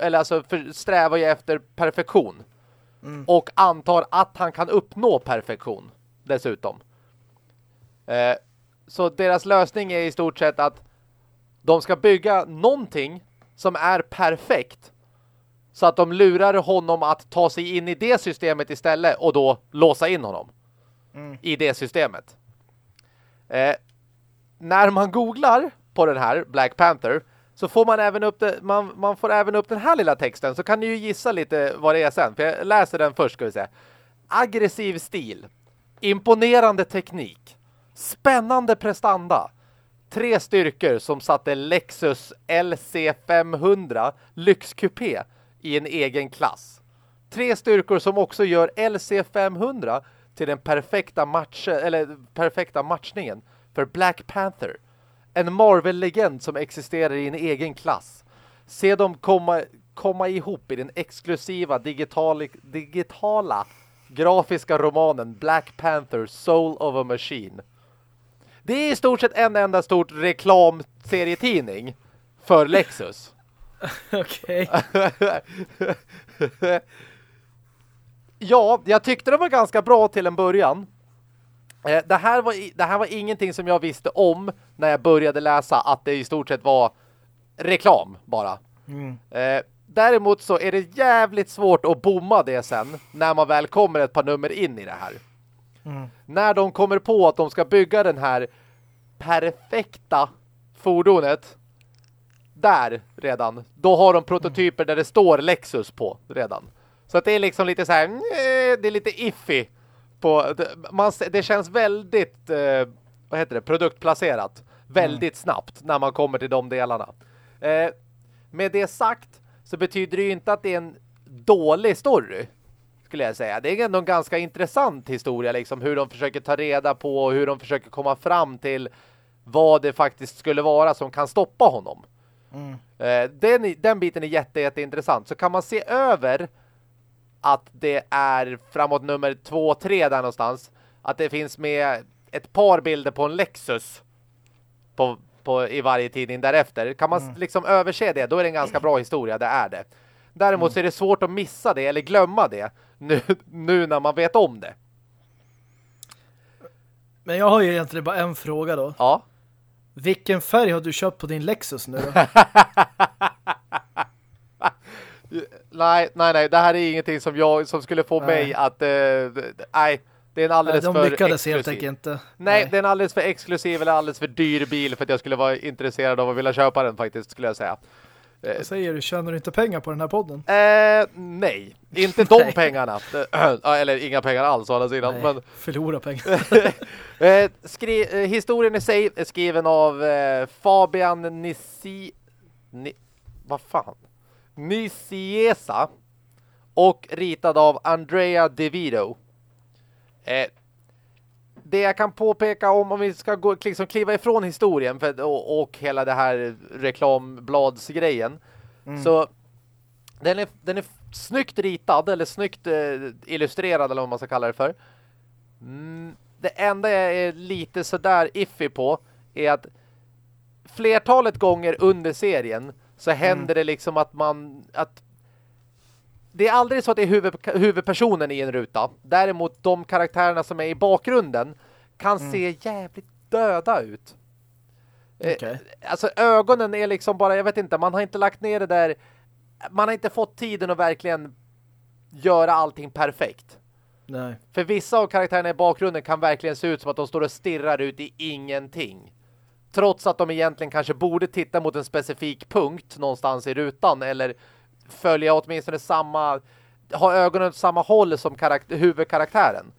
eller alltså för, strävar ju efter perfektion. Mm. Och antar att han kan uppnå perfektion dessutom. Eh, så deras lösning är i stort sett att de ska bygga någonting som är perfekt så att de lurar honom att ta sig in i det systemet istället och då låsa in honom mm. i det systemet. Eh, när man googlar på den här Black Panther så får man även upp det, man, man får även upp den här lilla texten så kan ni ju gissa lite vad det är sen. För jag läser den först ska vi se. Aggressiv stil. Imponerande teknik. Spännande prestanda. Tre styrkor som satte Lexus LC500 lyxkupé i en egen klass. Tre styrkor som också gör LC500 till den perfekta, match eller perfekta matchningen för Black Panther. En Marvel-legend som existerar i en egen klass. Se dem komma, komma ihop i den exklusiva digitala, digitala grafiska romanen Black Panther Soul of a Machine. Det är i stort sett en enda stort reklamserietidning för Lexus. (laughs) Okej. (laughs) ja, jag tyckte det var ganska bra till en början. Eh, det här, var, det här var ingenting som jag visste om när jag började läsa att det i stort sett var reklam bara. Mm. Eh, däremot så är det jävligt svårt att bomma det sen när man väl kommer ett par nummer in i det här. Mm. När de kommer på att de ska bygga den här perfekta fordonet där redan. Då har de prototyper där det står Lexus på redan. Så att det är liksom lite så här, det är lite iffy. På, man, det känns väldigt, eh, vad heter det, produktplacerat. Väldigt mm. snabbt när man kommer till de delarna. Eh, med det sagt så betyder det ju inte att det är en dålig story skulle jag säga. Det är ändå en ganska intressant historia liksom hur de försöker ta reda på och hur de försöker komma fram till vad det faktiskt skulle vara som kan stoppa honom. Mm. Eh, den, den biten är jätte, jätteintressant. Så kan man se över att det är framåt nummer två, tre där någonstans. Att det finns med ett par bilder på en Lexus på, på, i varje tidning därefter. Kan man mm. liksom överse det, då är det en ganska bra historia, det är det. Däremot mm. så är det svårt att missa det eller glömma det nu, (laughs) nu när man vet om det. Men jag har ju egentligen bara en fråga då. Ja. Vilken färg har du köpt på din Lexus nu då? (laughs) nej, nej, nej. Det här är ingenting som jag som skulle få nej. mig att... Uh, nej, det är en alldeles nej, de för lyckades helt enkelt inte. Nej, nej, det är en alldeles för exklusiv eller alldeles för dyr bil för att jag skulle vara intresserad av att vilja köpa den faktiskt, skulle jag säga. Vad säger du? Tjänar du inte pengar på den här podden? Eh, nej, inte de pengarna. (laughs) Eller inga pengar alls å andra sidan. Nej, men... förlora pengar. (laughs) eh, skri eh, historien i sig är skriven av eh, Fabian Nissi... Ni... Vad fan? Nisiesa och ritad av Andrea DeVito. Eh, det jag kan påpeka om om vi ska gå, liksom kliva ifrån historien för, och, och hela det här reklambladsgrejen mm. så den är, den är snyggt ritad eller snyggt eh, illustrerad eller vad man ska kalla det för. Mm, det enda jag är lite sådär iffy på är att flertalet gånger under serien så händer mm. det liksom att man att det är aldrig så att det är huvud, huvudpersonen i en ruta. Däremot de karaktärerna som är i bakgrunden kan mm. se jävligt döda ut. Eh, okay. Alltså ögonen är liksom bara, jag vet inte, man har inte lagt ner det där, man har inte fått tiden att verkligen göra allting perfekt. Nej. För vissa av karaktärerna i bakgrunden kan verkligen se ut som att de står och stirrar ut i ingenting. Trots att de egentligen kanske borde titta mot en specifik punkt någonstans i rutan eller följa åtminstone samma ha ögonen åt samma håll som huvudkaraktären.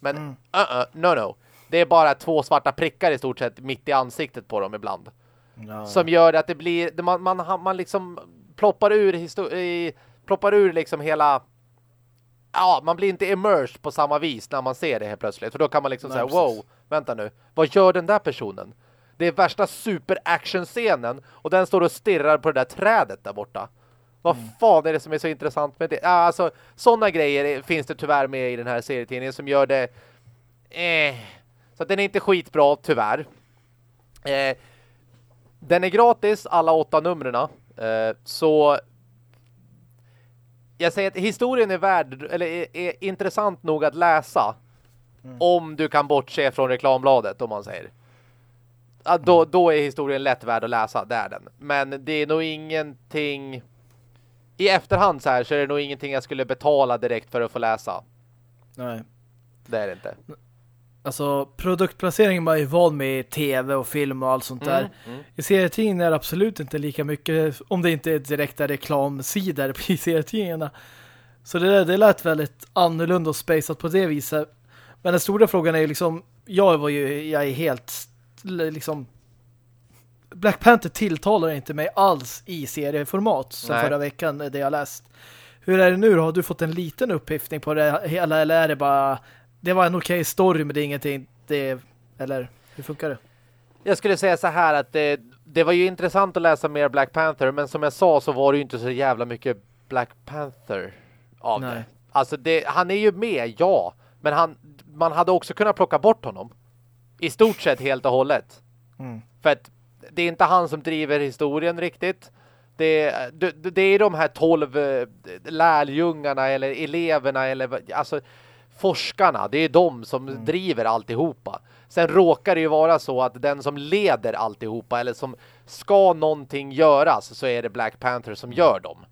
Men mm. uh -uh, no no. Det är bara två svarta prickar i stort sett mitt i ansiktet på dem ibland. Ja. Som gör att det blir man, man, man liksom ploppar ur i, ploppar ur liksom hela ja, man blir inte immersed på samma vis när man ser det helt plötsligt. För då kan man liksom säga, wow, vänta nu. Vad gör den där personen? Det är värsta super-action-scenen och den står och stirrar på det där trädet där borta. Vad mm. fan är det som är så intressant med det? Alltså, sådana grejer finns det tyvärr med i den här serietidningen som gör det... Eh, så den är inte skitbra, tyvärr. Eh, den är gratis, alla åtta numren. Eh, så jag säger att historien är värd, eller är, är intressant nog att läsa. Mm. Om du kan bortse från reklambladet, om man säger. Ja, då, mm. då är historien lätt värd att läsa, det är den. Men det är nog ingenting i efterhand så här så är det nog ingenting jag skulle betala direkt för att få läsa. Nej. Det är det inte. Alltså produktplacering man är ju van med i tv och film och allt sånt mm, där. Mm. I serietidningen är det absolut inte lika mycket om det inte är direkta reklamsidor (laughs) i serietidningarna. Så det, det lät väldigt annorlunda och spacet på det viset. Men den stora frågan är ju liksom jag var ju jag är helt liksom Black Panther tilltalar inte mig alls i serieformat som Nej. förra veckan det jag läst. Hur är det nu? Har du fått en liten upphiftning på det hela eller är det bara det var en okej okay story men det är ingenting det, eller hur funkar det? Jag skulle säga så här att det, det var ju intressant att läsa mer Black Panther men som jag sa så var det ju inte så jävla mycket Black Panther av Nej. det. Alltså det, han är ju med, ja. Men han, man hade också kunnat plocka bort honom. I stort sett helt och hållet. Mm. För att det är inte han som driver historien riktigt. Det, det, det är de här tolv eh, lärjungarna eller eleverna eller alltså forskarna. Det är de som mm. driver alltihopa. Sen råkar det ju vara så att den som leder alltihopa eller som ska någonting göras så är det Black Panther som mm. gör dem.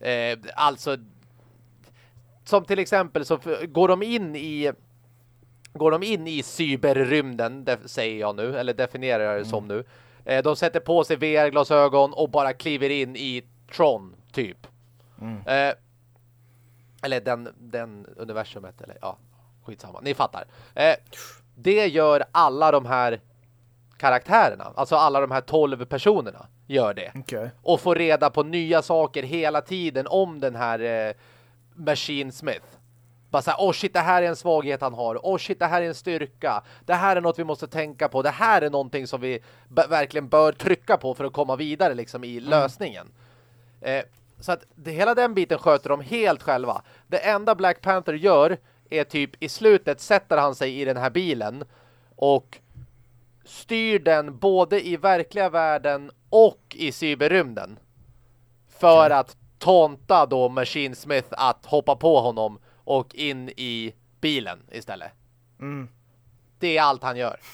Eh, alltså som till exempel så går de in i går de in i cyberrymden, säger jag nu, eller definierar jag det mm. som nu. Eh, de sätter på sig VR-glasögon och bara kliver in i Tron, typ. Mm. Eh, eller den, den universumet, eller ja, skitsamma. Ni fattar. Eh, det gör alla de här karaktärerna. Alltså alla de här tolv personerna gör det. Okay. Och får reda på nya saker hela tiden om den här eh, Machine Smith. Bara såhär, åh oh shit, det här är en svaghet han har. Oh shit, det här är en styrka. Det här är något vi måste tänka på. Det här är någonting som vi verkligen bör trycka på för att komma vidare liksom i mm. lösningen. Eh, så att det, hela den biten sköter de helt själva. Det enda Black Panther gör är typ i slutet sätter han sig i den här bilen och styr den både i verkliga världen och i cyberrymden. För okay. att tånta då Machine Smith att hoppa på honom och in i bilen istället. Mm. Det är allt han gör. (laughs)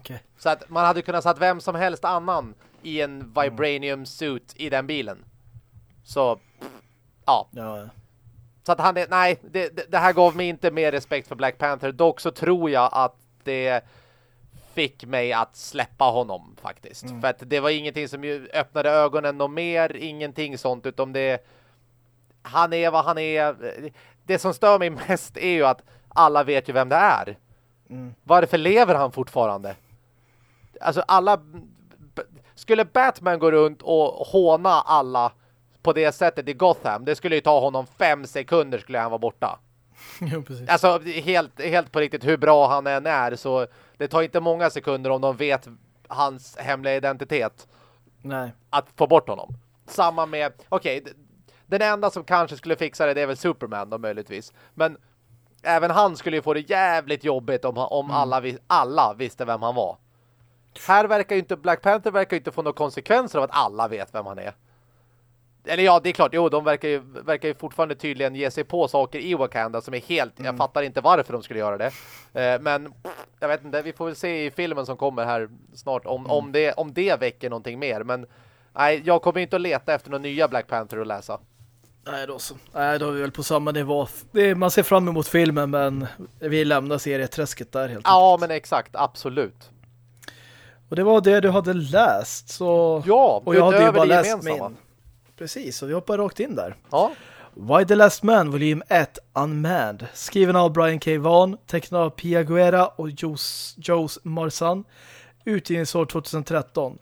Okay. Så att man hade kunnat satt vem som helst annan i en vibranium suit i den bilen. Så, ja. ja. Så att han är, nej, det, det här gav mig inte mer respekt för Black Panther. Dock så tror jag att det fick mig att släppa honom faktiskt. Mm. För att det var ingenting som öppnade ögonen och mer, ingenting sånt, utom det han är vad han är. Det som stör mig mest är ju att alla vet ju vem det är. Mm. Varför lever han fortfarande? Alltså alla... Skulle Batman gå runt och håna alla på det sättet i Gotham, det skulle ju ta honom fem sekunder skulle han vara borta. (laughs) jo, precis. Alltså helt, helt på riktigt hur bra han än är så det tar inte många sekunder om de vet hans hemliga identitet. Nej. Att få bort honom. Samma med, okej, okay, den enda som kanske skulle fixa det, det är väl Superman då möjligtvis. Men även han skulle ju få det jävligt jobbigt om, om mm. alla, alla visste vem han var. Här verkar ju inte, Black Panther verkar ju inte få några konsekvenser av att alla vet vem han är. Eller ja, det är klart, jo, de verkar ju, verkar ju fortfarande tydligen ge sig på saker i Wakanda som är helt, mm. jag fattar inte varför de skulle göra det. Eh, men jag vet inte, vi får väl se i filmen som kommer här snart om, mm. om, det, om det väcker någonting mer. Men nej, jag kommer inte att leta efter några nya Black Panther att läsa. Nej då så. Nej, då är vi väl på samma nivå. Är, man ser fram emot filmen men vi lämnar serieträsket där helt Ja, enkelt. men exakt. Absolut. Och det var det du hade läst. Så... Ja, och jag hade ju bara läst min. Precis, så vi hoppar rakt in där. Ja. Why the Last Man, volym 1, Unmanned. Skriven av Brian K. Vaughan, tecknad av Pia Guerra och Joes Marsan. Utgivningsår 2013.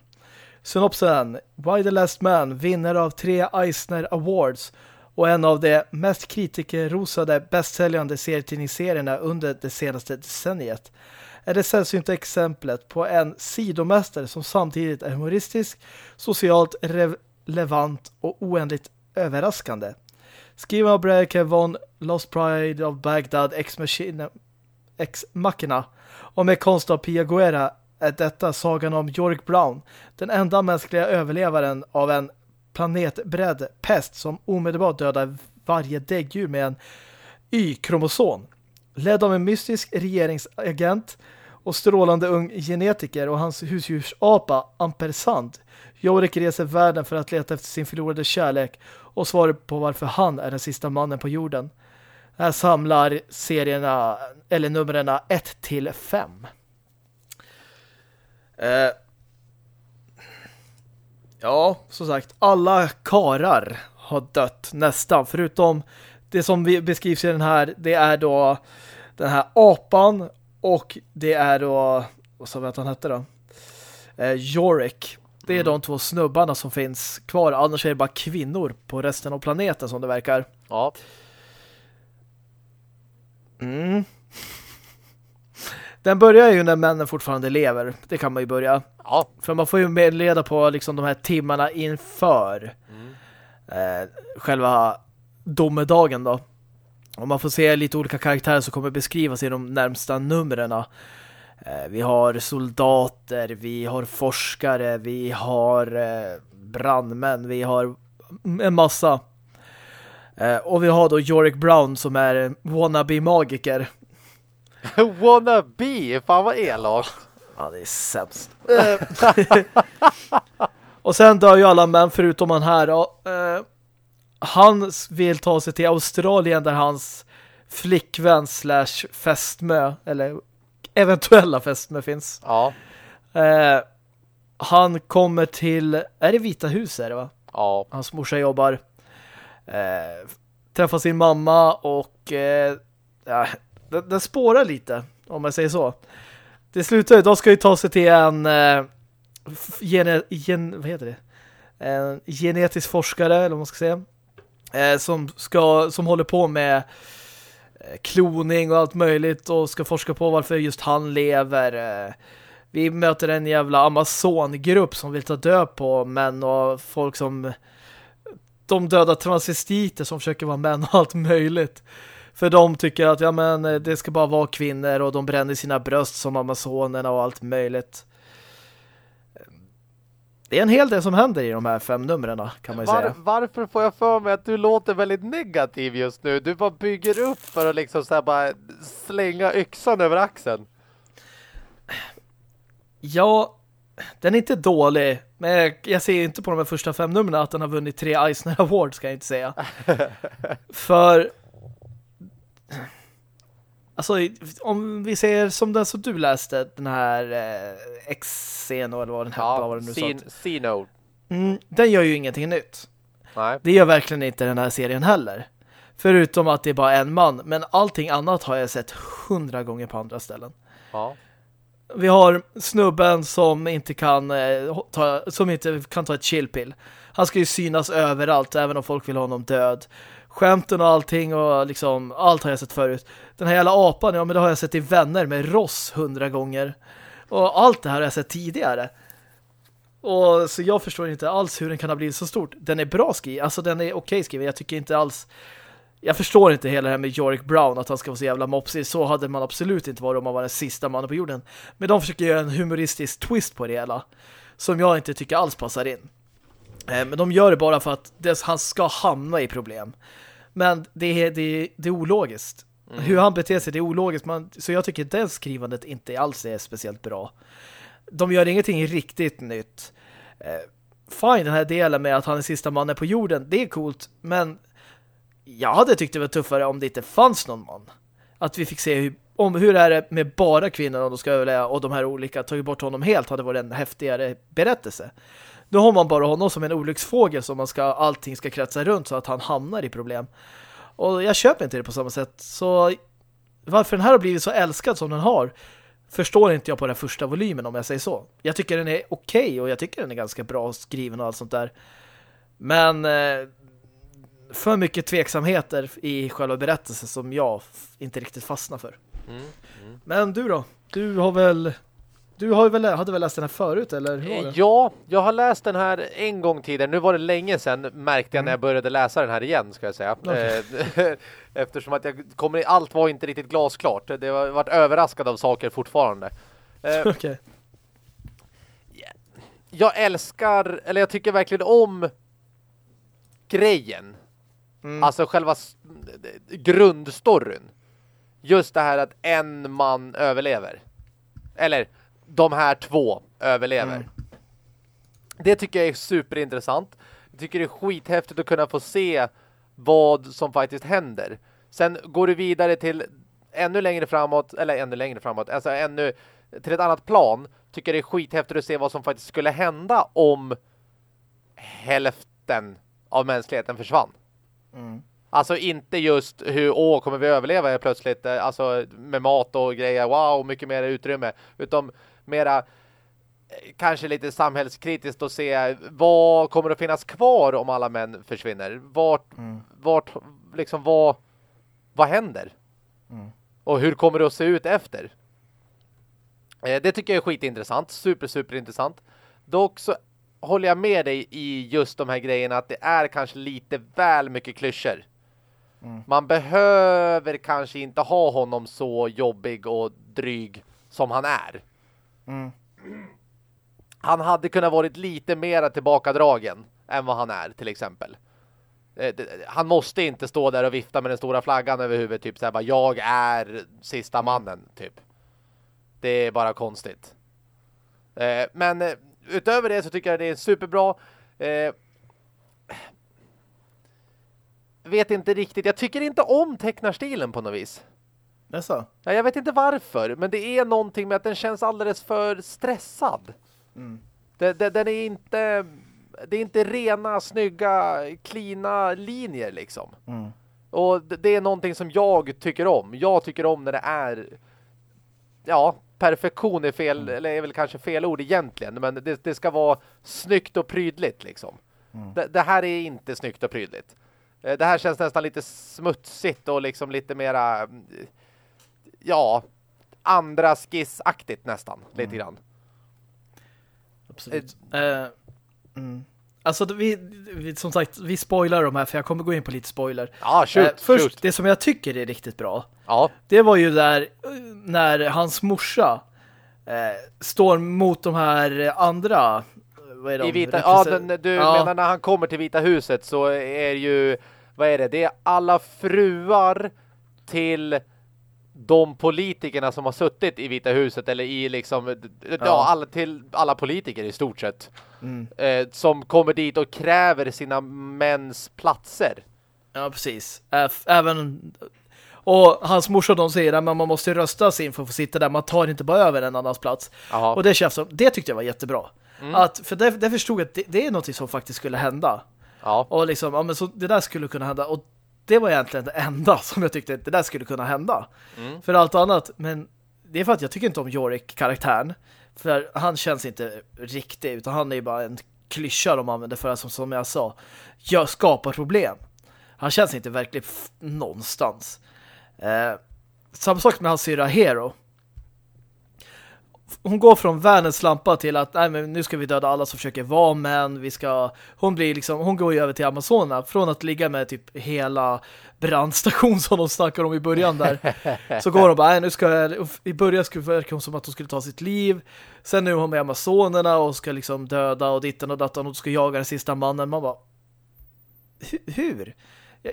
Synopsen. Why the Last Man, vinnare av tre Eisner Awards och en av de mest kritikerrosade bästsäljande serietidningsserierna under det senaste decenniet. Är det sällsynta exemplet på en sidomästare som samtidigt är humoristisk, socialt relevant och oändligt överraskande. Skriven av Brad Kevon, Lost Pride of Baghdad, Ex-Machina och med konst av Pia Guerra är detta sagan om Yorick Brown, den enda mänskliga överlevaren av en planetbredd pest som omedelbart dödar varje däggdjur med en Y-kromosom. Ledd av en mystisk regeringsagent och strålande ung genetiker och hans husdjursapa Ampersand. Jorik reser världen för att leta efter sin förlorade kärlek och svarar på varför han är den sista mannen på jorden. Här samlar serierna eller numren 1 till 5. Eh, ja, som sagt, alla karar har dött nästan, förutom det som vi beskrivs i den här, det är då den här apan och det är då, vad sa vi att han hette då? Eh, Yorick. Det är mm. de två snubbarna som finns kvar. Annars är det bara kvinnor på resten av planeten som det verkar. Ja. Mm. Den börjar ju när männen fortfarande lever. Det kan man ju börja. Ja. För man får ju medleda på liksom de här timmarna inför mm. eh, själva domedagen då. Och man får se lite olika karaktärer som kommer beskrivas i de närmsta numren. Eh, vi har soldater, vi har forskare, vi har eh, brandmän, vi har en massa. Eh, och vi har då Yorick Brown som är wannabe-magiker. (laughs) Wannabe, fan vad elakt. Ja, det är sämst. (laughs) och sen dör ju alla män förutom han här. Och, eh, han vill ta sig till Australien där hans flickvän slash fästmö, eller eventuella fästmö finns. Ja. Eh, han kommer till, är det Vita hus är det va? Ja. Hans morsa jobbar. Eh, träffar sin mamma och eh, den, den spårar lite, om jag säger så. Det slutar ju, de ska ju ta sig till en eh, gene, gen, vad heter det? En genetisk forskare, eller vad man ska säga. Eh, som, ska, som håller på med eh, kloning och allt möjligt och ska forska på varför just han lever. Eh, vi möter en jävla Amazon-grupp som vill ta död på män och folk som de döda transvestiter som försöker vara män och allt möjligt. För de tycker att ja, men, eh, det ska bara vara kvinnor och de bränner sina bröst som amazonerna och allt möjligt. Det är en hel del som händer i de här fem numren kan man ju Var, säga. Varför får jag för mig att du låter väldigt negativ just nu? Du bara bygger upp för att liksom så bara slänga yxan över axeln. Ja, den är inte dålig. Men jag, jag ser inte på de här första fem numren att den har vunnit tre Eisner Awards, ska jag inte säga. (laughs) För Alltså, om vi ser som den som du läste, den här eh, X-Xeno eller vad den här ja, vad nu Xeno. Mm, den gör ju ingenting nytt. Nej. Det gör verkligen inte den här serien heller. Förutom att det är bara en man. Men allting annat har jag sett hundra gånger på andra ställen. Ja. Vi har snubben som inte kan eh, ta, som inte kan ta ett chillpill. Han ska ju synas överallt, även om folk vill ha honom död. Skämten och allting och liksom allt har jag sett förut. Den här jävla apan, ja men det har jag sett i Vänner med Ross hundra gånger. Och allt det här har jag sett tidigare. Och så jag förstår inte alls hur den kan ha blivit så stort. Den är bra skriven, alltså den är okej skriven. Jag tycker inte alls jag förstår inte hela det här med Yorick Brown att han ska vara så jävla mopsig. Så hade man absolut inte varit om man var den sista mannen på jorden. Men de försöker göra en humoristisk twist på det hela. Som jag inte tycker alls passar in. Eh, men de gör det bara för att han ska hamna i problem. Men det är, det, det är ologiskt. Mm. Hur han beter sig, det är ologiskt. Man, så jag tycker det skrivandet inte alls är speciellt bra. De gör ingenting riktigt nytt. Eh, fine, den här delen med att han är sista mannen på jorden, det är coolt. Men jag hade tyckt det var tuffare om det inte fanns någon man. Att vi fick se hur, om hur är det med bara kvinnor om de ska överleva och de här olika, tagit bort honom helt hade varit en häftigare berättelse. Nu har man bara honom som en olycksfågel som man ska, allting ska kretsa runt så att han hamnar i problem. Och jag köper inte det på samma sätt. Så varför den här har blivit så älskad som den har förstår inte jag på den första volymen om jag säger så. Jag tycker den är okej okay och jag tycker den är ganska bra skriven och allt sånt där. Men eh, för mycket tveksamheter i själva berättelsen som jag inte riktigt fastnar för. Mm, mm. Men du då? Du har väl du har väl, hade väl läst den här förut, eller hur? Ja, jag har läst den här en gång tidigare. Nu var det länge sedan, märkte jag mm. när jag började läsa den här igen, ska jag säga. Okay. Eh, (laughs) eftersom att jag kommer, allt var inte riktigt glasklart. Det har varit överraskad av saker fortfarande. Eh, (laughs) Okej. Okay. Jag älskar, eller jag tycker verkligen om grejen. Mm. Alltså själva grundstoryn. Just det här att en man överlever. Eller de här två överlever. Mm. Det tycker jag är superintressant. Jag tycker det är skithäftigt att kunna få se vad som faktiskt händer. Sen går du vidare till ännu längre framåt, eller ännu längre framåt, alltså ännu till ett annat plan. Tycker det är skithäftigt att se vad som faktiskt skulle hända om hälften av mänskligheten försvann. Mm. Alltså inte just hur, åh, kommer vi överleva plötsligt, eh, alltså med mat och grejer, wow, mycket mer utrymme. Utan mera eh, kanske lite samhällskritiskt att se vad kommer att finnas kvar om alla män försvinner. Vart, mm. vart liksom vad, vad händer? Mm. Och hur kommer det att se ut efter? Eh, det tycker jag är skitintressant. Super, super intressant. Dock så håller jag med dig i just de här grejerna att det är kanske lite väl mycket klyschor. Mm. Man behöver kanske inte ha honom så jobbig och dryg som han är. Mm. Han hade kunnat varit lite mer tillbakadragen än vad han är till exempel. Eh, han måste inte stå där och vifta med den stora flaggan över huvudet typ såhär bara jag är sista mannen typ. Det är bara konstigt. Eh, men eh, utöver det så tycker jag det är superbra. Vet inte riktigt. Jag tycker inte om tecknarstilen på något vis. Jaså? Ja, jag vet inte varför, men det är någonting med att den känns alldeles för stressad. Mm. Det, det, den är inte... Det är inte rena, snygga, klina linjer liksom. Mm. Och det, är någonting som jag tycker om. Jag tycker om när det är... Ja, perfektion är fel, mm. eller är väl kanske fel ord egentligen. Men det, det ska vara snyggt och prydligt liksom. Mm. Det, det, här är inte snyggt och prydligt. Eh, det här känns nästan lite smutsigt och liksom lite mera ja, andra skissaktigt nästan, mm. lite grann. Absolut. Uh, mm. Alltså, vi, vi, som sagt, vi spoilar de här för jag kommer gå in på lite spoiler. Ja, shoot, uh, Först, shoot. det som jag tycker är riktigt bra, ja. det var ju där när hans morsa uh, står mot de här andra vad är de? I vita, ja, den, du ja. menar när han kommer till Vita huset så är ju, vad är det? Det är alla fruar till de politikerna som har suttit i Vita huset eller i liksom ja. ja alla, till alla politiker i stort sett mm. eh, som kommer dit och kräver sina mäns platser. Ja, precis. Även och hans morsa de säger att man måste rösta sig in för att få sitta där. Man tar inte bara över en annans plats. Aha. Och det känns som, det tyckte jag var jättebra. Mm. Att, för det, det förstod jag att det, det, är något som faktiskt skulle hända. Ja. Och liksom, ja men så det där skulle kunna hända. Och det var egentligen det enda (laughs) som jag tyckte att det där skulle kunna hända. Mm. För allt annat, men det är för att jag tycker inte om Jorik-karaktären. För han känns inte riktig, utan han är ju bara en klyscha de använder för att, som, som jag sa, jag skapar problem. Han känns inte verkligen någonstans. Eh, samma sak med hans syra Hero. Hon går från världens lampa till att nej men nu ska vi döda alla som försöker vara män. Vi ska, hon blir liksom, hon går ju över till Amazonerna från att ligga med typ hela brandstation som de snackar om i början där. så går hon bara, nej nu ska jag, i början skulle hon som att hon skulle ta sitt liv. Sen nu är hon med Amazonerna och ska liksom döda och ditten och datten och ska jaga den sista mannen. Man bara, hur?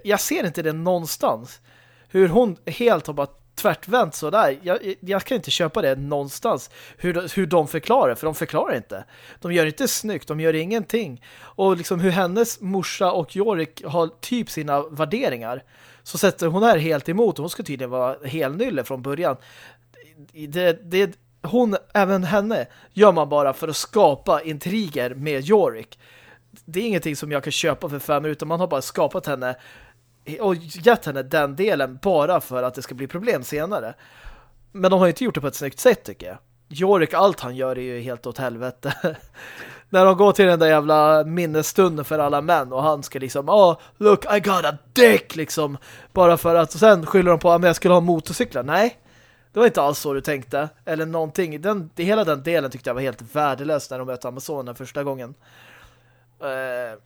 Jag ser inte det någonstans hur hon helt har bara tvärtvänt sådär. Jag, jag kan inte köpa det någonstans. Hur, hur de förklarar, för de förklarar inte. De gör inte snyggt, de gör ingenting. Och liksom hur hennes morsa och Jorik har typ sina värderingar. Så sätter hon här helt emot och hon ska tydligen vara helnylle från början. Det, det, hon, även henne, gör man bara för att skapa intriger med Jorik. Det är ingenting som jag kan köpa för fem minuter. Man har bara skapat henne och gett henne den delen bara för att det ska bli problem senare. Men de har inte gjort det på ett snyggt sätt tycker jag. Jorik, allt han gör är ju helt åt helvete. (laughs) När de går till den där jävla minnesstunden för alla män och han ska liksom, oh, look, I got a dick, liksom. Bara för att, och sen skyller de på ah, att jag skulle ha motorcyklar. Nej, det var inte alls så du tänkte. Eller någonting. Den, hela den delen tyckte jag var helt värdelös när de mötte Amazonen första gången. Uh,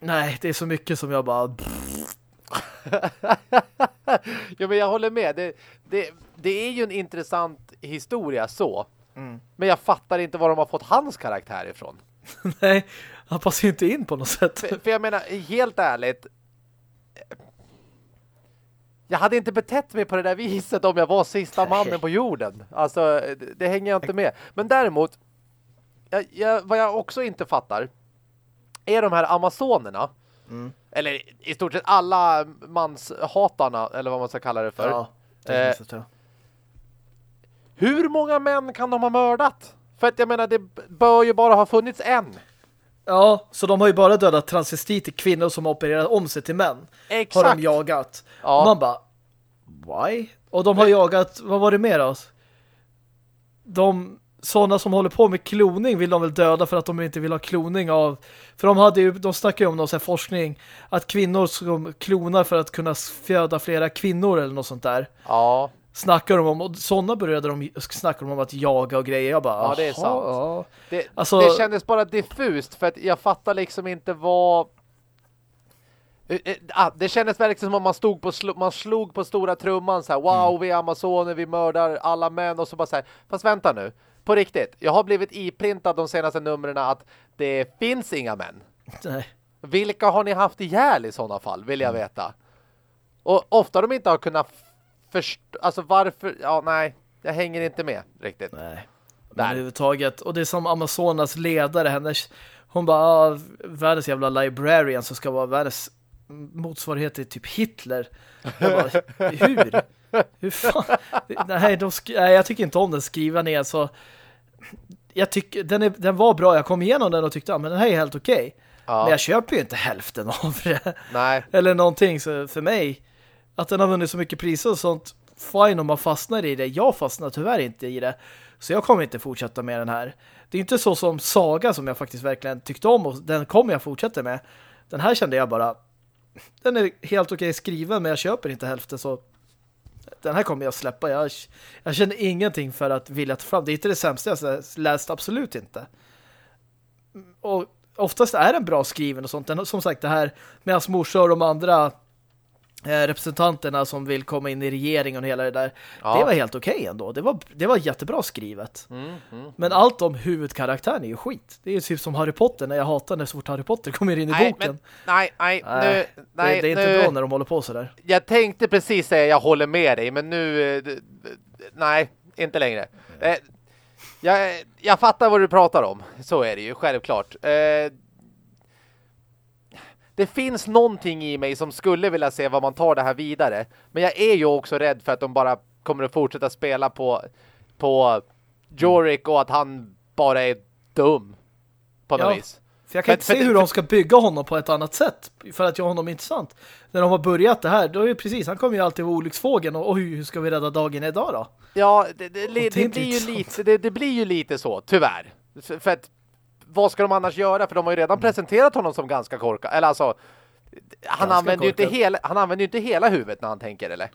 nej, det är så mycket som jag bara... (laughs) ja, men jag håller med. Det, det, det är ju en intressant historia så. Mm. Men jag fattar inte var de har fått hans karaktär ifrån. (laughs) Nej, han passar ju inte in på något sätt. För, för jag menar, helt ärligt jag hade inte betett mig på det där viset om jag var sista mannen på jorden. Alltså, det, det hänger jag inte med. Men däremot, jag, jag, vad jag också inte fattar är de här amazonerna Mm. Eller i stort sett alla manshatarna, eller vad man ska kalla det för. Ja, det eh, hur många män kan de ha mördat? För att jag menar, det bör ju bara ha funnits en. Ja, så de har ju bara dödat transvestiter, kvinnor som har opererat om sig till män. Exakt. Har de jagat. Ja. Och man bara, why? Och de har jagat, vad var det mer då? De sådana som håller på med kloning vill de väl döda för att de inte vill ha kloning av för de hade ju, de snackar ju om någon sån forskning att kvinnor som klonar för att kunna föda flera kvinnor eller något sånt där. Ja. Snackar de om, och sådana började de snacka om att jaga och grejer. Jag bara, ja, det är sant. Ja. Det, alltså, det kändes bara diffust för att jag fattar liksom inte vad eh, eh, Ah, det kändes verkligen som om man stod på man slog på stora trumman så här, wow, mm. vi är amazoner, vi mördar alla män och så bara så här, fast vänta nu på riktigt, jag har blivit iprintad de senaste numren att det finns inga män. Nej. Vilka har ni haft ihjäl i sådana fall, vill jag mm. veta. Och ofta de inte har kunnat förstå, alltså varför, ja nej, jag hänger inte med riktigt. Nej, men överhuvudtaget, och det är som Amazonas ledare, hennes, hon bara, ah, världens jävla librarian som ska vara världens motsvarighet till typ Hitler. Jag bara, hur? Hur fan? Nej, de nej, jag tycker inte om den skriva ner så jag tycker den, är, den var bra. Jag kom igenom den och tyckte att men den här är helt okej. Okay. Ja. Men jag köper ju inte hälften av det. Nej. Eller någonting så för mig att den har vunnit så mycket priser och sånt fine om man fastnar i det. Jag fastnar tyvärr inte i det. Så jag kommer inte fortsätta med den här. Det är inte så som Saga som jag faktiskt verkligen tyckte om och den kommer jag fortsätta med. Den här kände jag bara den är helt okej skriven men jag köper inte hälften så den här kommer jag släppa. Jag, jag känner ingenting för att vilja ta fram. Det är inte det sämsta jag läst, absolut inte. Och oftast är den bra skriven och sånt. Den, som sagt, det här med hans morsa och de andra representanterna som vill komma in i regeringen och hela det där. Ja. Det var helt okej okay ändå. Det var, det var jättebra skrivet. Mm, mm. Men allt om huvudkaraktären är ju skit. Det är ju typ som Harry Potter när jag hatar när så fort Harry Potter kommer in i Nej, boken. men, nej, nej, Nej, nu, nej, det, det är inte nu, bra när de håller på sådär. Jag tänkte precis säga jag håller med dig, men nu, eh, nej, inte längre. Eh, jag, jag fattar vad du pratar om, så är det ju, självklart. Det finns någonting i mig som skulle vilja se vad man tar det här vidare. Men jag är ju också rädd för att de bara kommer att fortsätta spela på, på Jorik och att han bara är dum på något Ja. vis. För jag kan För- inte för- se hur för- de ska bygga honom på ett annat sätt för att göra honom intressant. När de har börjat det här, då är det precis, han kommer ju alltid vara olycksfågeln och oj, hur ska vi rädda dagen idag då? Ja, det, det, Och det, det blir ju lite, det, det blir ju lite så, tyvärr. För, för att, vad ska de annars göra? För de har ju Mm. redan presenterat honom som ganska korkad. Eller alltså, han Ganska använder, ju inte hela, han använder ju inte hela huvudet när han tänker, eller?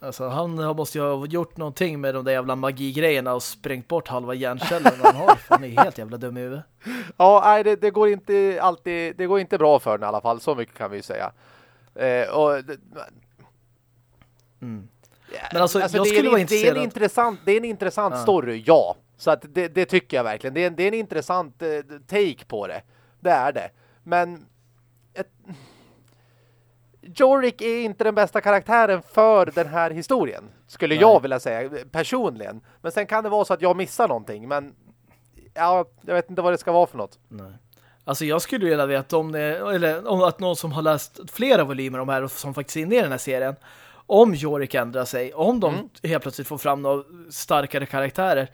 Alltså han måste ju ha gjort någonting med de där jävla magigrejerna och sprängt bort halva hjärncellen han har. Han är helt jävla dum i huvudet. (laughs) Ja, nej, det, det går inte alltid, det går inte bra för den i alla fall. Så mycket kan vi ju säga. Eh, och, det- Mm. Men alltså, jag det, är skulle en, vara det är intresserad. en intressant, det är en intressant Ja. story, ja. Så att det, det tycker jag verkligen. Det är, en- det är en intressant eh, take på det. Det är det. Men ett, Jorik är inte den bästa karaktären för den här historien. Skulle Nej. jag vilja säga personligen. Men sen kan det vara så att jag missar någonting. Men ja, jag vet inte vad det ska vara för något. Nej. Alltså jag skulle vilja veta om det, eller om att någon som har läst flera volymer om här och som faktiskt är inne i den här serien om Jorik ändrar sig, om de Mm. helt plötsligt får fram några starkare karaktärer.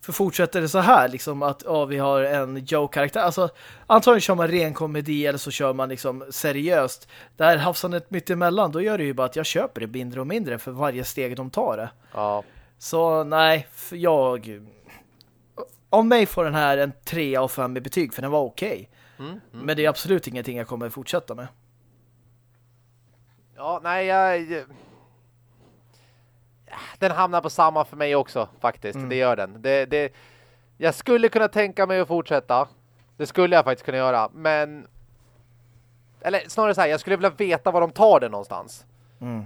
För fortsätter det så här liksom att ja, vi har en Joe-karaktär. Alltså antagligen kör man ren komedi eller så kör man liksom seriöst. Där havsandet mitt emellan, då gör det ju bara att jag köper det mindre och mindre för varje steg de tar det. Ja. Så nej, jag... Om mig får den här en 3 av 5 i betyg, för den var okej. Mm, mm. Men det är absolut ingenting jag kommer fortsätta med. Ja, nej, jag... Den hamnar på samma för mig också, faktiskt. Mm. Det gör den. Det, det... Jag skulle kunna tänka mig att fortsätta. Det skulle jag faktiskt kunna göra, men... Eller snarare så här, jag skulle vilja veta var de tar det någonstans. Mm.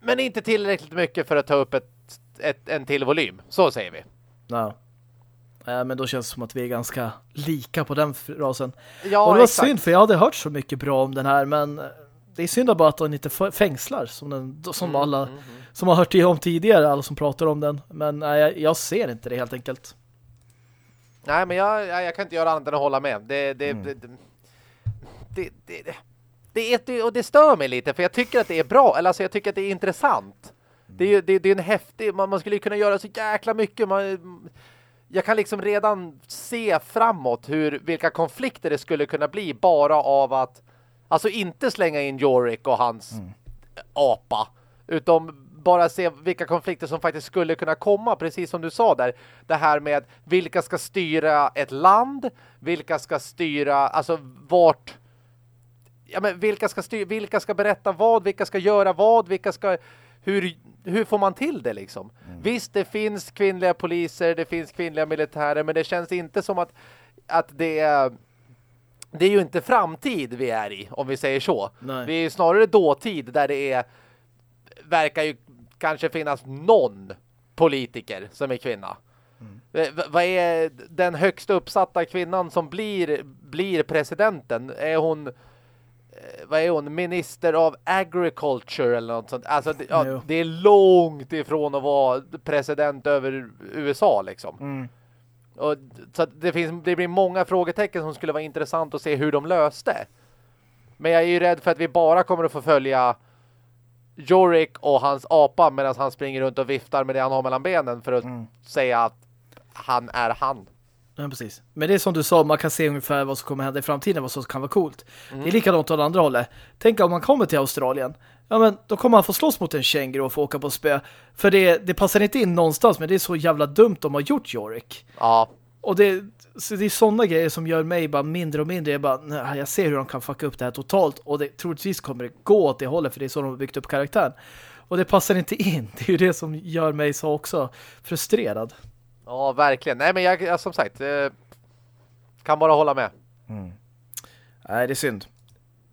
Men inte tillräckligt mycket för att ta upp ett, ett, en till volym. Så säger vi. Ja. Äh, men då känns det som att vi är ganska lika på den rasen. Ja, och det var exakt. synd, för jag hade hört så mycket bra om den här, men det är synd bara att den inte fängslar som, den, som Mm, alla mm, mm. som har hört om tidigare, alla som pratar om den. Men nej, jag, jag ser inte det helt enkelt. Nej, men jag, jag, kan inte göra annat än att hålla med. Det, det, Mm. det, det, det, det, det, och det stör mig lite, för jag tycker att det är bra. Eller alltså, jag tycker att det är intressant. Det är ju det, det är en häftig... Man, man skulle ju kunna göra så jäkla mycket. Man, jag kan liksom redan se framåt hur, vilka konflikter det skulle kunna bli bara av att... Alltså inte slänga in Jorik och hans apa. Utan bara se vilka konflikter som faktiskt skulle kunna komma, precis som du sa där. Det här med vilka ska styra ett land, vilka ska styra, alltså vart ja men vilka ska styra, vilka ska berätta vad, vilka ska göra vad, vilka ska hur, hur får man till det liksom? Visst, det finns kvinnliga poliser, det finns kvinnliga militärer, men det känns inte som att, att det är det är ju inte framtid vi är i, om vi säger så. Nej. Vi är snarare dåtid där det är verkar ju kanske finnas någon politiker som är kvinna. V- Vad är den högst uppsatta kvinnan som blir, blir presidenten? Är hon eh, vad är hon? Minister of Agriculture eller något sånt. Alltså det, ja, det är långt ifrån att vara president över USA liksom. Mm. Och, så det, finns, det blir många frågetecken som skulle vara intressant att se hur de löste. Men jag är ju rädd för att vi bara kommer att få följa Jorik och hans apa medan han springer runt och viftar med det han har mellan benen för att Mm. säga att han är han. Ja, precis. Men det är som du sa, man kan se ungefär vad som kommer hända i framtiden, vad som kan vara coolt. Mm. Det är likadant åt andra hållet. Tänk om man kommer till Australien. Ja, men då kommer han få slåss mot en känguru och få åka på spö. För det, det passar inte in någonstans, men det är så jävla dumt de har gjort Jorik. Ja, Och det, så det är sådana grejer som gör mig bara mindre och mindre. Jag, bara, nej, jag ser hur de kan fucka upp det här totalt. Och det, troligtvis kommer det gå åt det hållet, för det är så de har byggt upp karaktären. Och det passar inte in. Det är ju det som gör mig så också frustrerad. ja verkligen. Nej men jag, jag som sagt eh, kan bara hålla med. Nej, det är synd.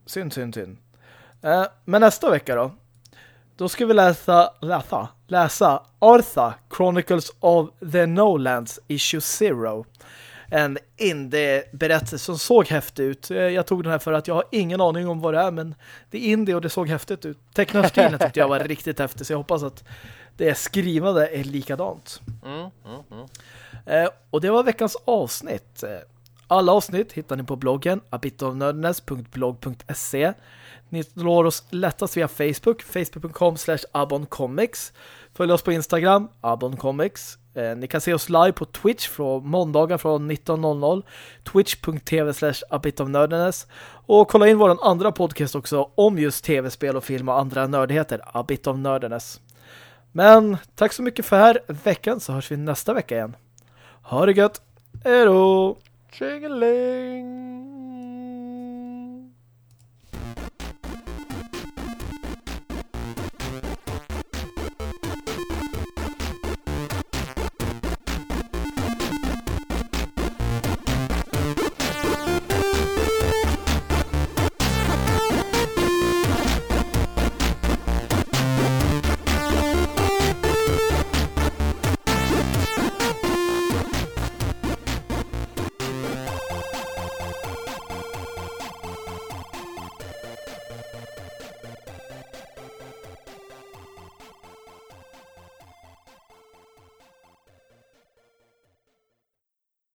Synd, synd, synd. Eh, men nästa vecka då, då ska vi läsa, läsa, läsa Artha Chronicles of the Nolands Issue Zero. En indie-berättelse som såg häftig ut. Eh, jag tog den här för att jag har ingen aning om vad det är, men det är indie och det såg häftigt ut. Tecknarstilen tyckte jag var (laughs) riktigt häftig, så jag hoppas att det skrivande är likadant. Mm, mm, mm. Eh, och det var veckans avsnitt. Alla avsnitt hittar ni på bloggen abitofnördness.blog.se ni når oss lättast via Facebook, facebook.com slash aboncomics. Följ oss på Instagram, aboncomics. Eh, ni kan se oss live på Twitch från måndagar från 19.00 twitch.tv slash och kolla in vår andra podcast också om just tv-spel och film och andra nördigheter, A Bit of Nerdiness. Men tack så mycket för här veckan så hörs vi nästa vecka igen. Ha det gött! Hej då! Tjingeling!